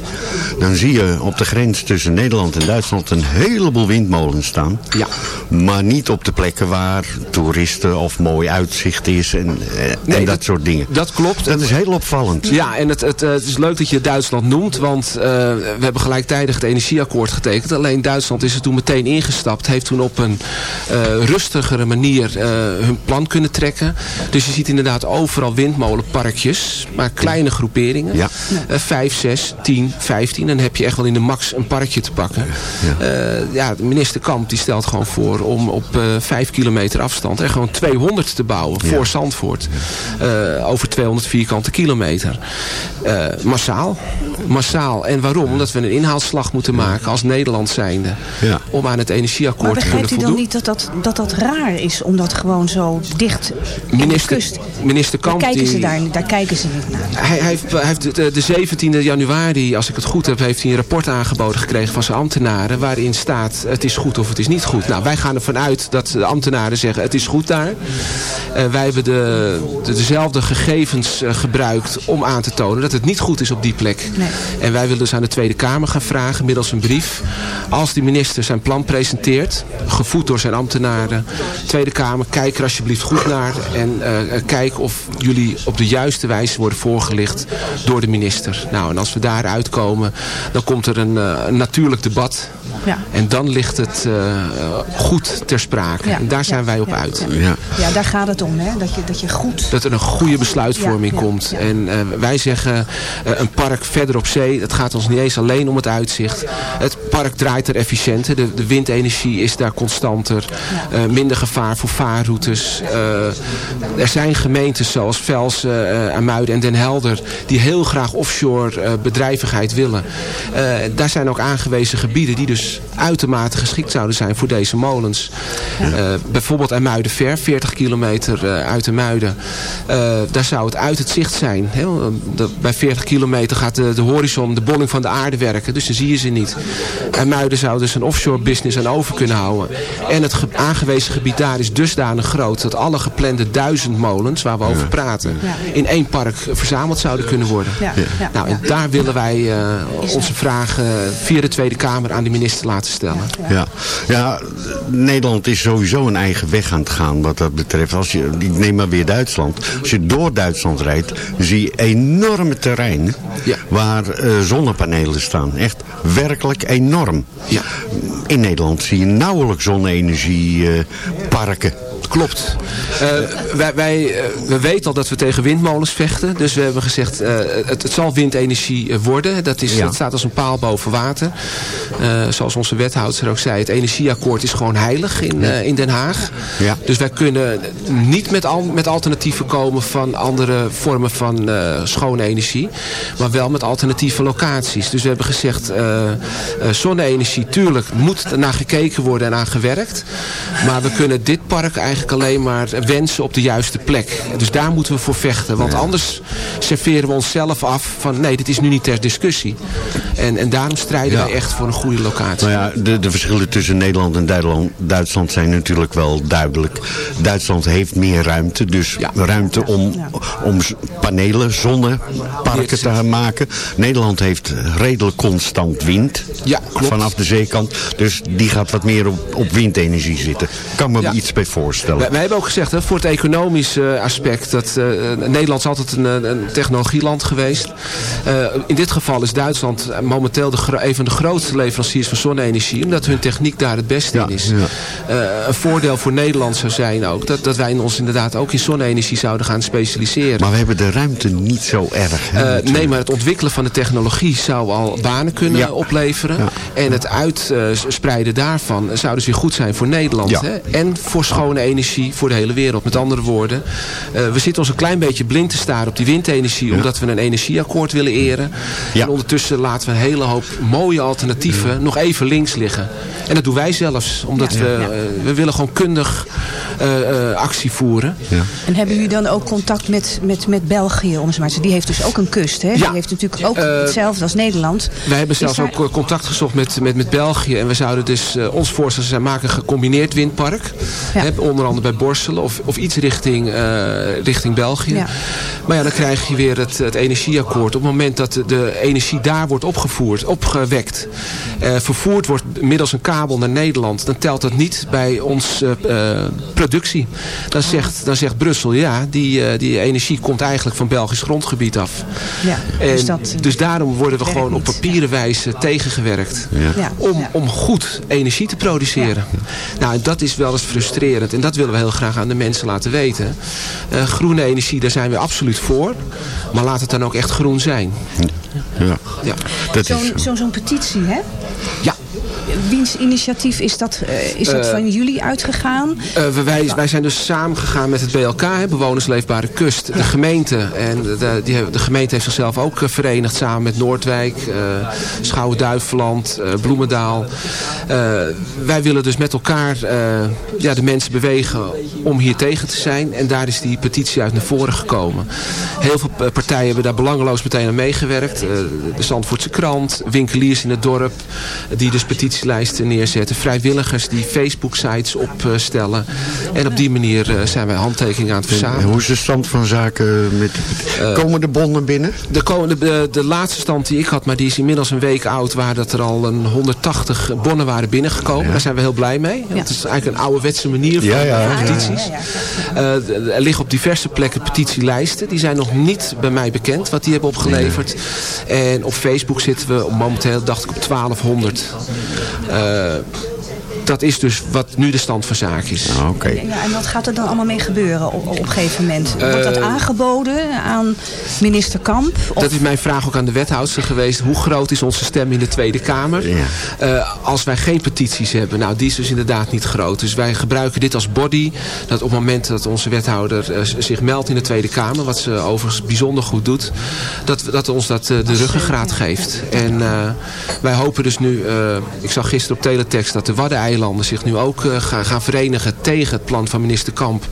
dan zie je op de grens tussen Nederland en Duitsland een heleboel windmolens staan. Ja. Maar niet op de plekken waar toeristen of mooi uitzicht is en, eh, en Nee, dat, soort dingen. Dat klopt. Dat is heel opvallend. Ja, en het, het, het is leuk dat je Duitsland noemt, want eh, we hebben gelijktijdig het energieakkoord getekend. Alleen Duitsland is er toen meteen ingestapt, heeft toen op een eh, rustigere manier hun plan kunnen trekken. Dus je ziet inderdaad overal windmolenparkjes, maar kleine groeperingen. Ja. Eh, 5, 6, 10, 15. Dan heb je echt wel in de max een parkje te pakken. Ja, ja de minister Kamp die stelt gewoon voor om op eh 5 kilometer afstand er gewoon 200 te bouwen Ja. voor Zandvoort. Eh, over 200 vierkante kilometer. Eh, massaal. Massaal. En waarom? Omdat we een inhaalslag moeten maken als Nederland zijnde. Ja. Om aan het energieakkoord Maar te kunnen begrijpt u dan voldoen. niet dat dat, dat dat raar is om dat gewoon zo dicht in de Minister, kust... minister Daar Kamp kijken, ze daar, daar kijken ze niet naar. Hij, hij heeft, hij heeft de, de 17e januari, als ik het goed heb, heeft hij een rapport aangeboden gekregen van zijn ambtenaren. Waarin staat het is goed of het is niet goed. Nou, wij gaan ervan uit dat de ambtenaren zeggen het is goed daar. Eh, wij hebben de, de- dezelfde gegevens eh, gebruikt om aan te tonen dat het niet goed is op die plek. Nee. En wij willen dus aan de Tweede Kamer gaan vragen, middels een brief. Als die minister zijn plan presenteert, gevoed door zijn ambtenaren. Tweede Kamer, kijk er alsjeblieft goed naar. En eh, kijk of jullie op de juiste wijze worden voorgelicht door de minister. Nou, en als we daar uitkomen, dan komt er een, eh, natuurlijk debat. Ja. En dan ligt het eh, goed ter sprake. Ja, En daar zijn ja, wij op ja, uit. Ja. Ja, daar gaat het om, hè? Dat, je, dat je goed... Dat er een goede besluitvorming Ja, ja, komt. ja. En eh, wij zeggen eh, een park verder op zee. Het gaat ons niet eens alleen om het uitzicht. Het park draait er efficiënter. De, de windenergie is daar constanter. Eh, minder gevaar voor vaarroutes. Eh, er zijn gemeentes zoals Velsen, eh Amuiden en Den Helder. Die heel graag offshore eh, bedrijvigheid willen. Eh, daar zijn ook aangewezen gebieden die dus uitermate geschikt zouden zijn voor deze molens. Eh, bijvoorbeeld Amuiden Ver, 40 kilometer eh, uit Amuiden. Eh daar zou het uit het zicht zijn. Hè? Bij 40 kilometer gaat de, de horizon, de bolling van de aarde werken. Dus dan zie je ze niet. Amuiden zou dus een offshore business aan over kunnen houden. En het ge- aangewezen gebied daar is dusdanig groot... dat alle geplande duizend molens waar we over praten... Ja. in één park verzameld zouden kunnen worden. Ja, Nou, en daar willen wij onze vragen via de Tweede Kamer aan de minister laten stellen. Ja. ja, Nederland is sowieso een eigen weg aan het gaan wat dat betreft. Als je, ik neem maar weer Duitsland. Als je door Duitsland rijdt, zie je enorme terreinen Ja. waar eh, zonnepanelen staan. Echt werkelijk enorm. Ja. In Nederland zie je nauwelijks zonne-energieparken. Klopt. Eh, wij, wij, eh, we weten al dat we tegen windmolens vechten. Dus we hebben gezegd, eh, het, het zal windenergie worden. Dat, is, Ja. dat staat als een paal boven water. Zoals onze wethouder ook zei, het energieakkoord is gewoon heilig in, in Den Haag. Ja. Dus wij kunnen niet met, al, met alternatieven komen van andere vormen van schone energie. Maar wel met alternatieve locaties. Dus we hebben gezegd, zonne-energie, tuurlijk moet er naar gekeken worden en aan gewerkt. Maar we kunnen dit park eigenlijk alleen maar wensen op de juiste plek. Dus daar moeten we voor vechten. Want anders serveren we onszelf af van nee, dit is nu niet ter discussie. En, en daarom strijden Ja. wij echt voor een goede locatie. Nou ja, de, de verschillen tussen Nederland en Duitsland, Duitsland zijn natuurlijk wel duidelijk. Duitsland heeft meer ruimte, dus ruimte om, om panelen, zonneparken te maken. Nederland heeft redelijk constant wind Ja, klopt. vanaf de zeekant. Dus die gaat wat meer op, op windenergie zitten. Kan me Ja. iets bij voorstellen. Wij, wij hebben ook gezegd, hè, voor het economische aspect, dat eh, Nederland is altijd een, eh, een technologieland geweest. Eh, in dit geval is Duitsland momenteel de, een van de grootste leveranciers van zonne-energie, omdat hun techniek daar het beste in is. Eh, een voordeel voor Nederland zou zijn ook, dat, dat wij ons inderdaad ook in zonne-energie zouden gaan specialiseren. Maar we hebben de ruimte niet zo erg. Hè, Eh, nee, maar het ontwikkelen van de technologie zou al banen kunnen Ja. opleveren. En het uitspreiden daarvan zou dus weer goed zijn voor Nederland. Ja. Hè? En voor schone energie voor de hele wereld. Met andere woorden, eh, we zitten ons een klein beetje blind te staren op die windenergie. Omdat we een energieakkoord willen eren. En ondertussen laten we een hele hoop mooie alternatieven nog even links liggen. En dat doen wij zelfs. Omdat Ja. we, Ja. eh, we willen gewoon kundig eh, eh, actie voeren. En hebben jullie dan ook contact met, met, met België? Om eens maar te Die heeft dus ook een kust, hè? Die heeft natuurlijk ook hetzelfde als Nederland. Wij hebben zelfs daar- ook contact gezocht met, met, met België. En we zouden dus eh, ons voorstellen zijn maken een gecombineerd windpark. Hè, onder andere bij Borselen of, of iets richting, eh, richting België. Ja. Maar ja, dan krijg je weer het, het energieakkoord. Op het moment dat de, de energie daar wordt opgevoerd, opgewekt, eh, vervoerd wordt middels een kabel naar Nederland, dan telt dat niet bij ons eh, eh, productie. Dan zegt, dan zegt Brussel, ja, die, eh, die energie komt eigenlijk van Belgisch grondgebied af. Ja, En dus dat, dus daarom worden we gewoon op papieren wijze tegengewerkt. Ja. Om, om goed energie te produceren. Nou, en dat is wel eens frustrerend. En dat willen we heel graag aan de mensen laten weten. Eh, groene energie, daar zijn we absoluut voor. Maar laat het dan ook echt groen zijn. Ja. Ja. Dat Zo'n is zo. petitie, hè? Ja. Wiens initiatief is dat, eh, is dat Eh, van jullie uitgegaan? Eh, wij, wij zijn dus samen gegaan met het BLK, hè, Bewoners Leefbare Kust. De gemeente. En de, die, de gemeente heeft zichzelf ook verenigd samen met Noordwijk, Schouwen-Duiveland, Bloemendaal. Wij willen dus met elkaar ja, de mensen bewegen om hier tegen te zijn. En daar is die petitie uit naar voren gekomen. Heel veel partijen hebben daar belangeloos meteen aan meegewerkt. De Zandvoortse krant, winkeliers in het dorp, die dus petitielijsten neerzetten. Vrijwilligers die Facebook-sites opstellen. En op die manier eh, zijn wij handtekeningen aan het En verzamelen. hoe is de stand van zaken? Met, komen de bonnen binnen? De, ko- de, de, de laatste stand die ik had, maar die is inmiddels een week oud... waar dat er al een 180 bonnen waren binnengekomen. Daar zijn we heel blij mee. Het is eigenlijk een ouderwetse manier van, Ja, ja, van ja. petities. Eh, d- er liggen op diverse plekken petitielijsten. Die zijn nog niet bij mij bekend wat die hebben opgeleverd. En op Facebook zitten we momenteel, dacht ik, op 1200. Eh, dat is dus wat nu de stand van zaken is. Oké. Ja, en wat gaat er dan allemaal mee gebeuren op, op een gegeven moment? Wordt dat Eh, aangeboden aan minister Kamp? Of- Dat is mijn vraag ook aan de wethoudster geweest. Hoe groot is onze stem in de Tweede Kamer? Eh, als wij geen petities hebben, nou die is dus inderdaad niet groot. Dus wij gebruiken dit als body. Dat op het moment dat onze wethouder eh, zich meldt in de Tweede Kamer, wat ze overigens bijzonder goed doet, dat, dat ons dat de ruggengraat geeft. En eh, wij hopen dus nu, eh, ik zag gisteren op teletext dat de Waddeneilanden zich nu ook eh, gaan, gaan verenigen tegen het plan van minister Kamp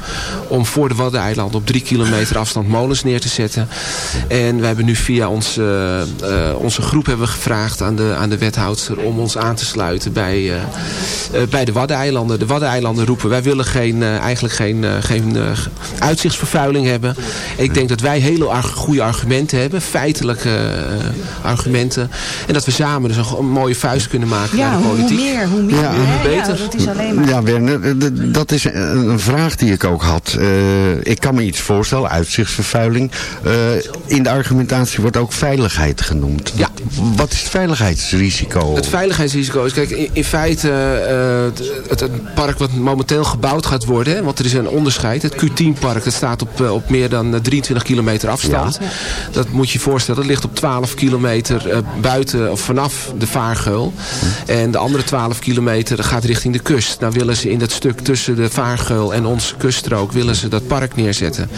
om voor de Waddeneilanden op drie kilometer afstand molens neer te zetten. En we hebben nu via ons, eh, eh, onze groep hebben we gevraagd aan de, aan de wethoudster om ons aan te sluiten bij, bij de Waddeneilanden. De Waddeneilanden roepen, wij willen geen, eigenlijk geen, geen uitzichtsvervuiling hebben. Ik denk dat wij hele arg- goede argumenten hebben, feitelijke argumenten. En dat we samen dus een, mooie vuist kunnen maken ja, naar de hoe, hoe politiek. meer, hoe meer. Ja, hè? hoe beter. Ja, dat is alleen maar... Ja, Werner, eh, dat is een vraag die ik ook had. Eh, ik kan me iets voorstellen, uitzichtsvervuiling. Eh, in de argumentatie wordt ook veiligheid genoemd. Ja. Wat is het veiligheidsrisico? Het veiligheidsrisico is, kijk, in, in feite eh, het, het park wat momenteel gebouwd gaat worden, hè, want er is een onderscheid. Het Q10-park, dat staat op, op meer dan eh, 23 kilometer afstand. Dat moet je je voorstellen, dat ligt op 12 kilometer buiten of vanaf de vaargeul. En de andere 12 kilometer gaat gaat richting de kust. Nou willen ze in dat stuk tussen de Vaargeul en onze kuststrook willen ze dat park neerzetten.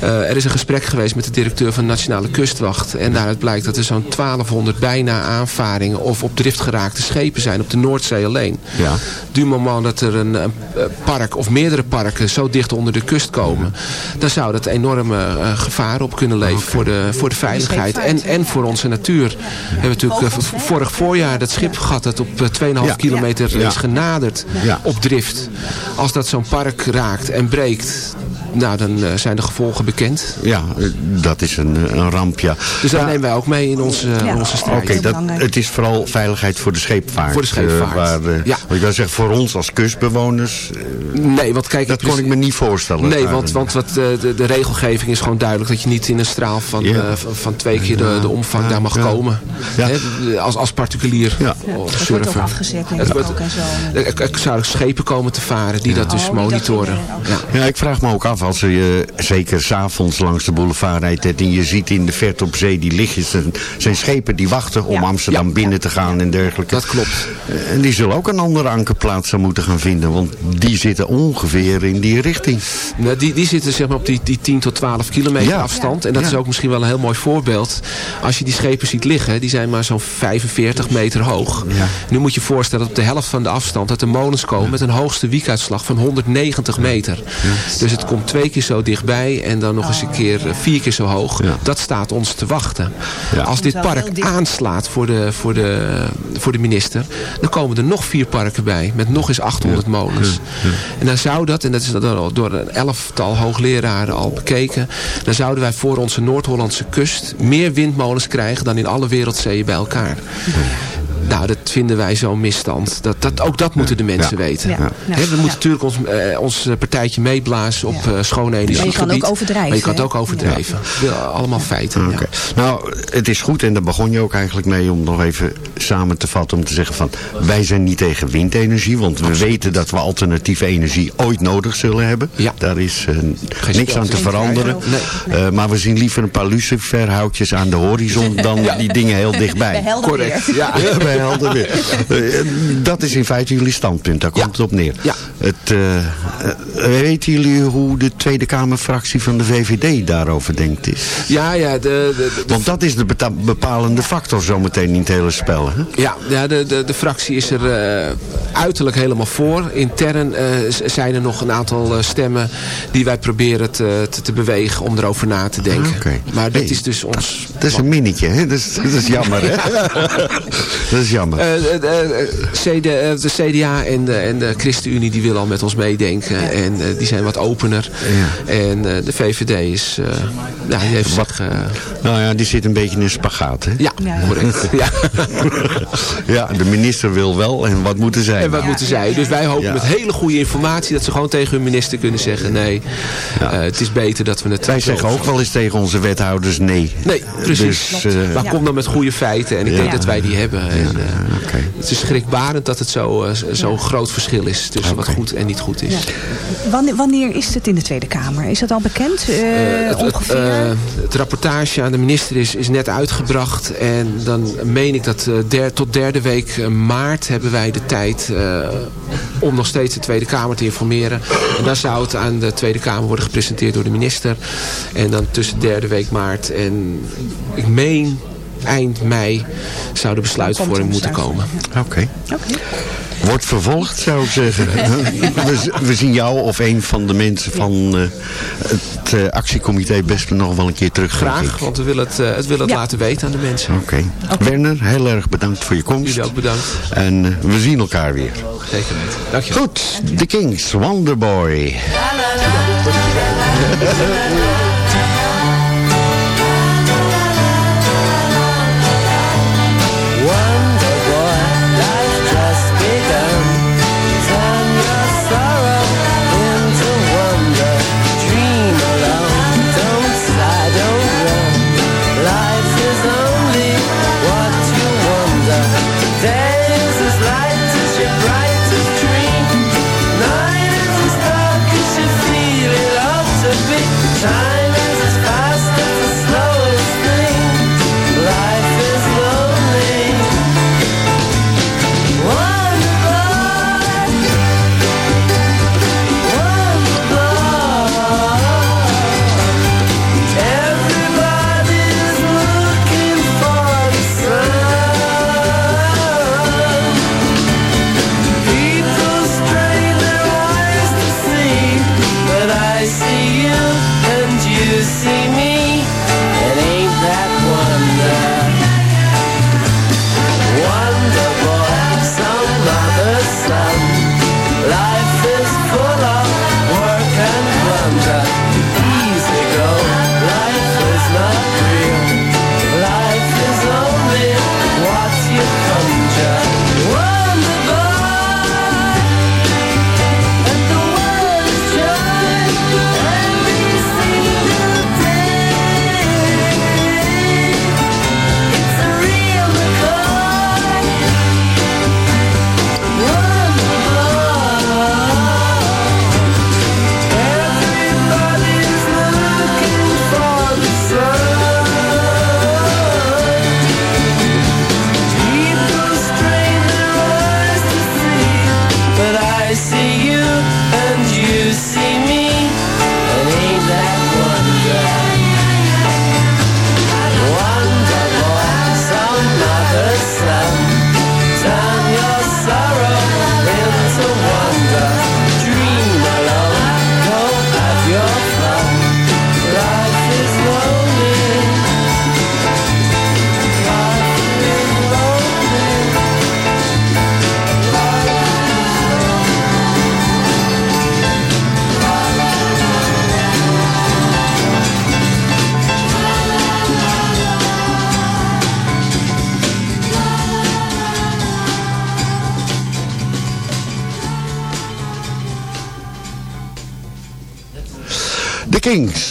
Eh, er is een gesprek geweest met de directeur van de Nationale Kustwacht. En daaruit blijkt dat er zo'n 1200 bijna aanvaringen of op drift geraakte schepen zijn op de Noordzee alleen. Ja. Du moment dat er een, een park of meerdere parken zo dicht onder de kust komen, dan zou dat enorme eh, gevaar op kunnen leveren voor, de, voor de veiligheid en, en voor onze natuur. We hebben natuurlijk eh, vorig voorjaar dat schip gehad dat op eh, 2,5 Ja. kilometer Ja. Genaderd op drift. Als dat zo'n park raakt en breekt, nou dan eh, zijn de gevolgen bekend. Ja, eh, dat is een, eh, een ramp, ja. Dus dat nemen wij ook mee in onze, Ja. onze strijd. Oké, dat het is vooral veiligheid voor de scheepvaart. Voor de scheepvaart, waar, eh, ja. Want ik wil zeggen, voor ons als kustbewoners... Nee, want kijk... dat kon ik me niet voorstellen. Nee, want, want wat, eh, de, de regelgeving is gewoon duidelijk dat je niet in een straal van, Ja. eh, van, twee keer de, de omvang daar mag ja. komen. Hè, als, als particulier Ja. of Dat wordt ook surfer. afgezet, denk Het ik wordt- ook en zo. Er, er zouden schepen komen te varen die dat dus monitoren. Ja. Ja, ik vraag me ook af, als je uh, zeker s'avonds langs de boulevard rijdt en je ziet in de verte op zee die lichtjes, zijn, zijn schepen die wachten om Amsterdam binnen te gaan en dergelijke. Dat klopt. Eh, En die zullen ook een andere ankerplaats moeten gaan vinden, want die zitten ongeveer in die richting. Nou, die, die zitten zeg maar op die, die 10 tot 12 kilometer Ja. afstand. En dat is ook misschien wel een heel mooi voorbeeld. Als je die schepen ziet liggen, die zijn maar zo'n 45 meter hoog. Nu moet je voorstellen dat op de helft van de afstand dat er molens komen met een hoogste wiekuitslag van 190 meter. Dus het komt twee keer zo dichtbij en dan nog eens een keer eh, vier keer zo hoog. Dat staat ons te wachten. Als dit park aanslaat voor de, voor, de, voor de minister, dan komen er nog vier parken bij met nog eens 800 molens. En dan zou dat, en dat is door, door een elftal hoogleraren al bekeken, dan zouden wij voor onze Noord-Hollandse kust meer windmolens krijgen dan in alle wereldzeeën bij elkaar. Nou, dat vinden wij zo'n misstand. Dat, dat, ook dat moeten de mensen weten. Ja. Ja. Hè, we moeten natuurlijk ons, eh, ons partijtje meeblazen op eh schone energie. Maar je kan ook overdrijven, Maar je kan het ook overdrijven. Ja. Allemaal feiten. Oké. Nou, het is goed en daar begon je ook eigenlijk mee om nog even samen te vatten. Om te zeggen van, wij zijn niet tegen windenergie. Want we weten dat we alternatieve energie ooit nodig zullen hebben. Daar is eh, niks aan te veranderen. Nee. Eh, maar we zien liever een paar luciferhoutjes aan de horizon dan *laughs* Ja. die dingen heel *laughs* dichtbij. Correct. weer. Ja, *laughs* weer. Eh, dat is in feite jullie standpunt. Daar komt het op neer. Ja. Het, eh, eh, weten jullie hoe de Tweede Kamerfractie van de VVD daarover denkt? Is? Ja, ja. De, de, de- Want dat is de bepalende factor zometeen in het hele spel. Hè? Ja, ja de, de, de fractie is er uiterlijk helemaal voor. Intern z- zijn er nog een aantal stemmen die wij proberen te, te, te bewegen om erover na te denken. Maar dat is dus ons... Dat is een minnetje, hè? Dat is, dat is jammer, hè? *laughs* *laughs* dat is jammer. Eh, eh, eh, CD, de CDA en de, en de ChristenUnie die willen al met ons meedenken. En eh, die zijn wat opener. En eh, de VVD is... eh, ja, die heeft eh, Nou ja, die zit een beetje in een spagaat, hè? ja, correct. Ja. *laughs* ja, de minister wil wel en wat moeten zij? En wat moeten zij? Dus wij hopen Ja. met hele goede informatie dat ze gewoon tegen hun minister kunnen zeggen nee, eh, het is beter dat we het... Wij zeggen ook wel eens tegen onze wethouders nee. Nee, precies. Dus, maar kom dan met goede feiten en ik Ja. denk dat wij die hebben. En, eh, Het is schrikbarend dat het zo- eh, zo'n groot verschil is tussen wat goed en niet goed is. Wanneer, wanneer is het in de Tweede Kamer? Is dat al bekend? eh, Eh, het, ongeveer? eh, het rapportage aan de minister is, is net uitgebracht. En dan meen ik dat eh, der, tot derde week maart hebben wij de tijd eh, om nog steeds de Tweede Kamer te informeren. En dan zou het aan de Tweede Kamer worden gepresenteerd door de minister. En dan tussen derde week maart en ik meen eind mei zou de besluitvorming moeten komen. Oké. Wordt vervolgd, zou ik zeggen. *laughs* we, we zien jou of een van de mensen van eh, het eh, actiecomité best nog wel een keer terug. Graag, want we willen het, eh, het, willen het Ja. laten weten aan de mensen. Oké. Werner, heel erg bedankt voor je komst. Jullie ook bedankt. En we zien elkaar weer. Zeker weten. Dank je. Goed, The Kings, Wonderboy.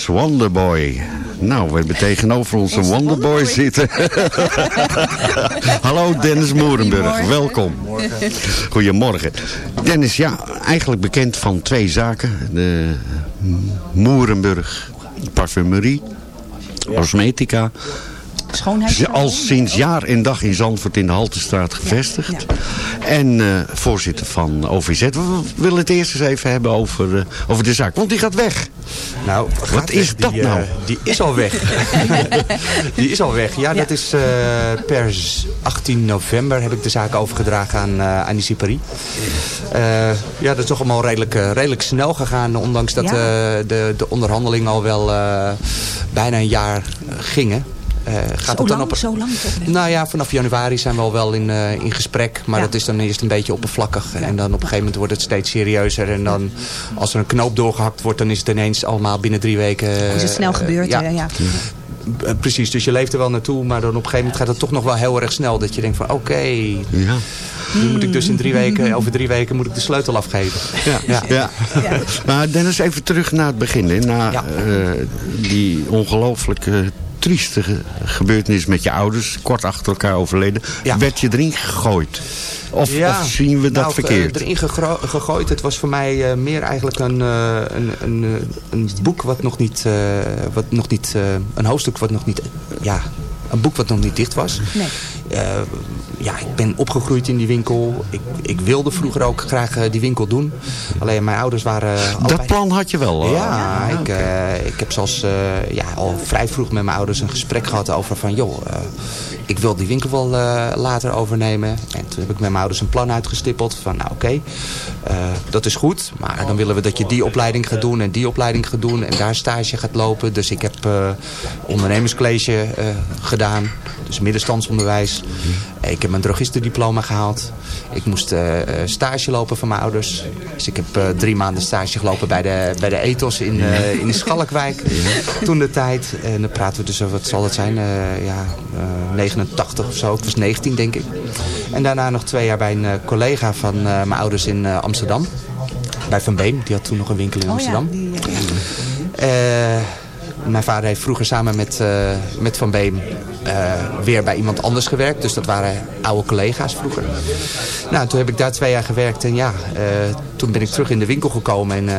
Wonderboy. Nou, we hebben tegenover ons een Wonderboy zitten. *laughs* Hallo Dennis Moerenburg, welkom. Goedemorgen. Dennis, ja, eigenlijk bekend van twee zaken. De Moerenburg parfumerie, cosmetica. Ze Al sinds jaar en dag in Zandvoort in de Haltestraat gevestigd. En eh, voorzitter van OVZ. We willen het eerst eens even hebben over, eh, over de zaak. Want die gaat weg. Nou, Wat is dat die, nou? eh, die is al weg. *laughs* die is al weg. Ja, dat is eh, per z- 18 november heb ik de zaak overgedragen aan, eh aan Isipari. Eh ja, dat is toch allemaal redelijk, eh, redelijk snel gegaan. Ondanks dat Ja. eh, de, de onderhandelingen al wel eh, bijna een jaar eh, gingen. Eh, gaat Zo het dan lang, op, zo lang toch? nou ja, vanaf januari zijn we al wel in, eh, in gesprek. Maar Ja. dat is dan eerst een beetje oppervlakkig. En dan op een gegeven moment wordt het steeds serieuzer. En dan als er een knoop doorgehakt wordt, dan is het ineens allemaal binnen drie weken... Is het snel eh, gebeurd? ja. Ja. ja. Precies, dus je leeft er wel naartoe. Maar dan op een gegeven moment gaat het toch nog wel heel erg snel. Dat je denkt van oké, Ja. nu moet ik dus in drie weken, over drie weken moet ik de sleutel afgeven. Ja, ja. Maar Dennis, even terug naar het begin. Hè. Na eh, die ongelooflijke trieste ge- gebeurtenis met je ouders, kort achter elkaar overleden, werd je erin gegooid. Of, Ja, of zien we dat nou, verkeerd? eh, erin gegooid. Het was voor mij eh, meer eigenlijk een, eh, een, een, eh, een boek wat nog niet, eh, wat nog niet eh, een hoofdstuk wat nog niet, ja, een boek wat nog niet dicht was. Nee. Eh, ja, ik ben opgegroeid in die winkel. Ik, ik wilde vroeger ook graag eh, die winkel doen. Alleen mijn ouders waren Dat allebei... plan had je wel? hoor. Ja, ik, eh, ik heb zelfs eh, ja, al vrij vroeg met mijn ouders een gesprek gehad over van... joh, eh, ik wil die winkel wel eh, later overnemen. En toen heb ik met mijn ouders een plan uitgestippeld van nou oké, eh, dat is goed. Maar dan willen we dat je die opleiding gaat doen en die opleiding gaat doen en daar stage gaat lopen. Dus ik heb eh, ondernemerscollege eh, gedaan, dus middenstandsonderwijs. Ik heb mijn drogistendiploma gehaald. Ik moest eh, eh, stage lopen van mijn ouders. Dus ik heb eh, drie maanden stage gelopen bij de, bij de Ethos in, eh, in Schalkwijk. Toen de tijd. En dan praten we dus over, wat zal het zijn, Eh, ja, eh, 89 of zo. Ik was 19 denk ik. En daarna nog twee jaar bij een eh, collega van eh, mijn ouders in eh, Amsterdam. Bij Van Beem, die had toen nog een winkel in Oh ja, Amsterdam. Eh, mijn vader heeft vroeger samen met, eh, met Van Beem eh, weer bij iemand anders gewerkt. Dus dat waren oude collega's vroeger. Nou, toen heb ik daar twee jaar gewerkt. En ja, eh, toen ben ik terug in de winkel gekomen. En eh,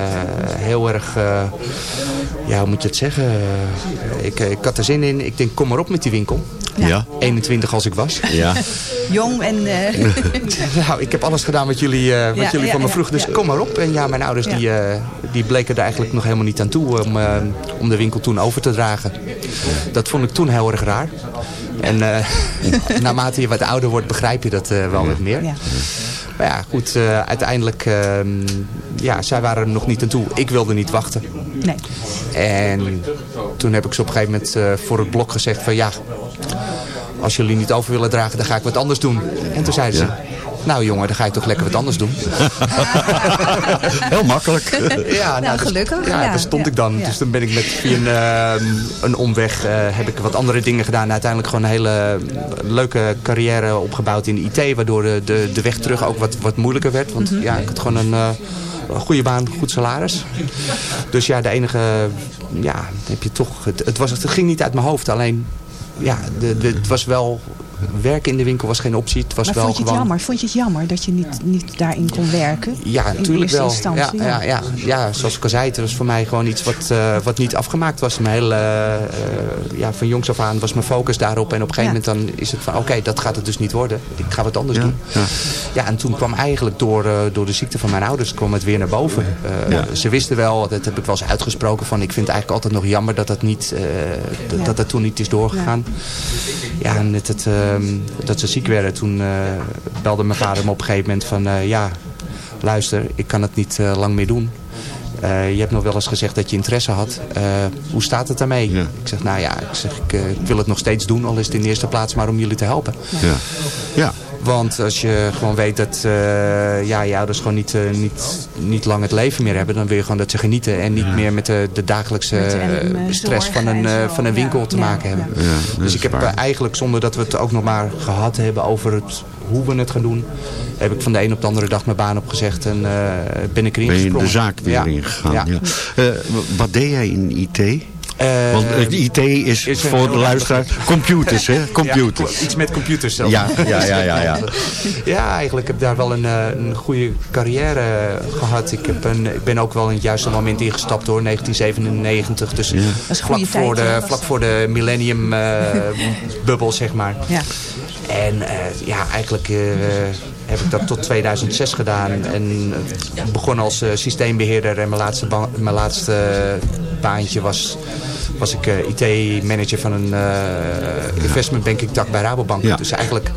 heel erg, eh, ja, hoe moet je het zeggen? Ik, ik had er zin in. Ik denk, kom maar op met die winkel. Ja. 21 als ik was. Ja. *laughs* Jong en... eh, *laughs* nou, ik heb alles gedaan wat jullie, eh, wat Ja, jullie ja, van me vroegen. Dus ja. kom maar op. En ja, mijn ouders Ja. die, eh, die bleken er eigenlijk nog helemaal niet aan toe om, eh, om de winkel toen over te dragen. Dat vond ik toen heel erg raar. En eh, *laughs* naarmate je wat ouder wordt begrijp je dat eh, wel wat meer. Ja. Maar ja, goed, eh, uiteindelijk, ehm, ja, zij waren er nog niet aan toe. Ik wilde niet wachten. Nee. En toen heb ik ze op een gegeven moment eh, voor het blok gezegd van ja, als jullie niet over willen dragen, dan ga ik wat anders doen. En toen zeiden ze, nou jongen, dan ga ik toch lekker wat anders doen. *laughs* Heel makkelijk. Ja, Nou, dus- gelukkig. Ja, Ja, daar stond ja, ik dan. ja. Dus toen ben ik met via een, eh, een omweg eh, heb ik wat andere dingen gedaan. Uiteindelijk gewoon een hele leuke carrière opgebouwd in de IT. Waardoor de, de, de weg terug ook wat, wat moeilijker werd. Want Mhm. ja, ik had gewoon een, eh, een goede baan, goed salaris. Dus ja, de enige, ja, heb je toch, het, het, was, het ging niet uit mijn hoofd. Alleen, ja, de, de, het was wel werken in de winkel was geen optie. Het was maar wel vond je het gewoon... jammer? Vond je het jammer dat je niet, niet daarin kon werken? Ja, In natuurlijk eerste wel. Ja, instantie, ja, ja, ja, zoals ik al zei, het was voor mij gewoon iets wat, eh, wat niet afgemaakt was. Mijn hele, eh, ja, van jongs af aan was mijn focus daarop. En op een gegeven Ja. moment dan is het van, oké, dat gaat het dus niet worden. Ik ga wat anders doen. Ja. Ja, en toen kwam eigenlijk door, eh, door de ziekte van mijn ouders kwam het weer naar boven. Eh, Ja. Ze wisten wel, dat heb ik wel eens uitgesproken, van ik vind het eigenlijk altijd nog jammer dat dat, niet, eh, dat dat toen niet is doorgegaan. Ja, en het, het, ehm, dat ze ziek werden, toen eh, belde mijn vader me op een gegeven moment van, eh, ja, luister, ik kan het niet eh, lang meer doen. Je hebt nog wel eens gezegd dat je interesse had. Hoe staat het daarmee? Ik zeg, nou ja, ik, zeg, ik, ik wil het nog steeds doen. Al is het in de eerste plaats maar om jullie te helpen. Ja. ja. Want als je gewoon weet dat eh, ja, je ouders gewoon niet, eh, niet, niet lang het leven meer hebben... dan wil je gewoon dat ze genieten en niet meer met de, de dagelijkse Met eh, stress van een, eh, van een winkel ja. te Ja, maken hebben. Dus ik heb waar. eigenlijk, zonder dat we het ook nog maar gehad hebben over het, hoe we het gaan doen... heb ik van de een op de andere dag mijn baan opgezegd en eh, ben ik erin Ben je in de zaak weer Ja. ingegaan? Ja. Ja. Eh, w- wat deed jij in IT? Eh, Want eh, IT is, voor de luisteraar computers, hè? *laughs* Computers. Ja, iets met computers zelf. Ja, ja, ja, ja, ja. *laughs* Ja, eigenlijk heb ik daar wel een, eh, een goede carrière gehad. Ik, heb een, ik ben ook wel in het juiste moment ingestapt hoor, 1997. Dus is een vlak, voor tijd, de, vlak voor de millennium eh, *laughs* bubbel, zeg maar. Ja. En eh, ja, eigenlijk eh, heb ik dat tot 2006 gedaan. En begon als eh, systeembeheerder. En mijn laatste, mijn laatste eh, baantje was, was ik eh, IT-manager van een eh investment banking tak bij Rabobank. Ja. Dus eigenlijk,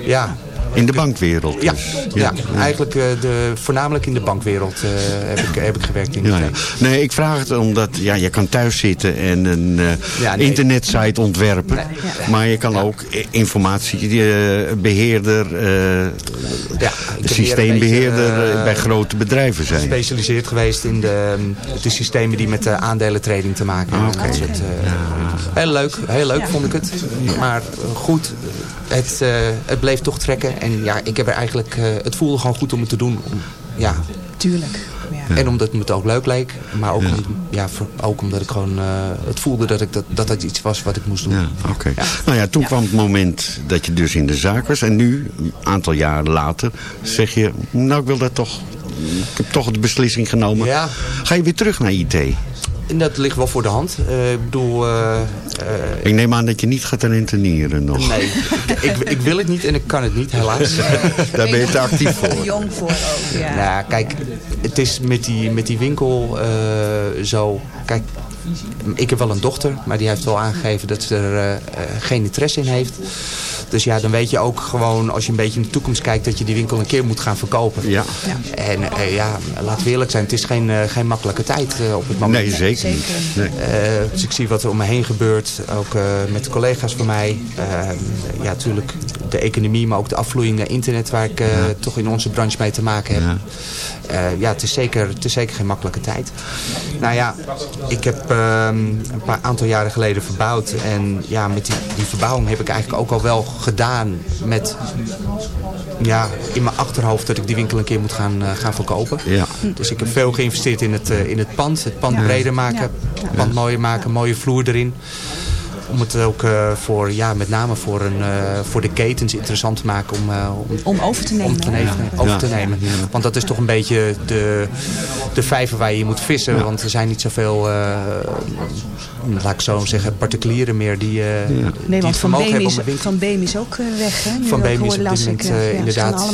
ja... In de bankwereld Ja, dus. ja, eigenlijk eh, de, voornamelijk in de bankwereld eh, heb, ik, heb ik gewerkt in Ja, ja. Nee, ik vraag het omdat ja, je kan thuis zitten en een eh, Ja, nee. internetsite ontwerpen. Maar je kan ook eh, informatiebeheerder, eh systeembeheerder beetje, eh, eh, bij grote bedrijven zijn. gespecialiseerd geweest in de, de systemen die met de aandelentrading te maken hebben. Dat soort, Heel leuk, heel leuk vond ik het. Maar goed, het, eh, het bleef toch trekken. En ja, ik heb er eigenlijk, eh, het voelde gewoon goed om het te doen. Om- Ja. Tuurlijk. En omdat het me ook leuk leek. Maar ook, om- ja, voor- ook omdat ik gewoon eh, het voelde dat, ik dat, dat dat iets was wat ik moest doen. Ja, oké. Nou ja, toen kwam het moment dat je dus in de zaak was. En nu, een aantal jaren later, zeg je... Nou, ik wil dat toch... Ik heb toch de beslissing genomen. Ja. Ga je weer terug naar IT? En dat ligt wel voor de hand. Eh, ik bedoel... eh, eh, Ik neem aan dat je niet gaat rentenieren nog. Nee, ik, ik wil het niet en ik kan het niet, helaas. *laughs* Daar ben je te actief voor. Jong voor ook, ja. Nou, kijk, het is met die, met die winkel eh, zo... Kijk, ik heb wel een dochter, maar die heeft wel aangegeven dat ze er geen interesse in heeft. Dus ja, dan weet je ook gewoon, als je een beetje in de toekomst kijkt... dat je die winkel een keer moet gaan verkopen. Ja. En eh, ja, laten we eerlijk zijn, het is geen, eh, geen makkelijke tijd eh, op het moment. Nee, zeker niet. Nee. Eh, dus ik zie wat er om me heen gebeurt, ook eh, met de collega's van mij. Ja, natuurlijk de economie, maar ook de afvloeiing naar internet... waar ik eh, toch in onze branche mee te maken heb. Eh, ja, het is, zeker, het is zeker geen makkelijke tijd. Nou ja, ik heb ehm, een paar aantal jaren geleden verbouwd. En ja, met die, die verbouwing heb ik eigenlijk ook al wel gedaan met... Ja, in mijn achterhoofd dat ik die winkel een keer moet gaan, eh, gaan verkopen. Ja. Dus ik heb veel geïnvesteerd in het, eh, in het pand. Het pand breder maken, het pand mooier maken, mooie vloer erin. Om het ook eh, voor, ja, met name voor, een, eh, voor de ketens interessant te maken om, eh, om, Om over te nemen. om te nemen, over te nemen. Want dat is toch een beetje de, de vijver waar je moet vissen. Want er zijn niet zoveel, eh, laat ik zo zeggen, particulieren meer die, eh die Nee, want Van vermogen Beem hebben is, van Beem is ook weg, hè? Nu van Beem is op dit moment inderdaad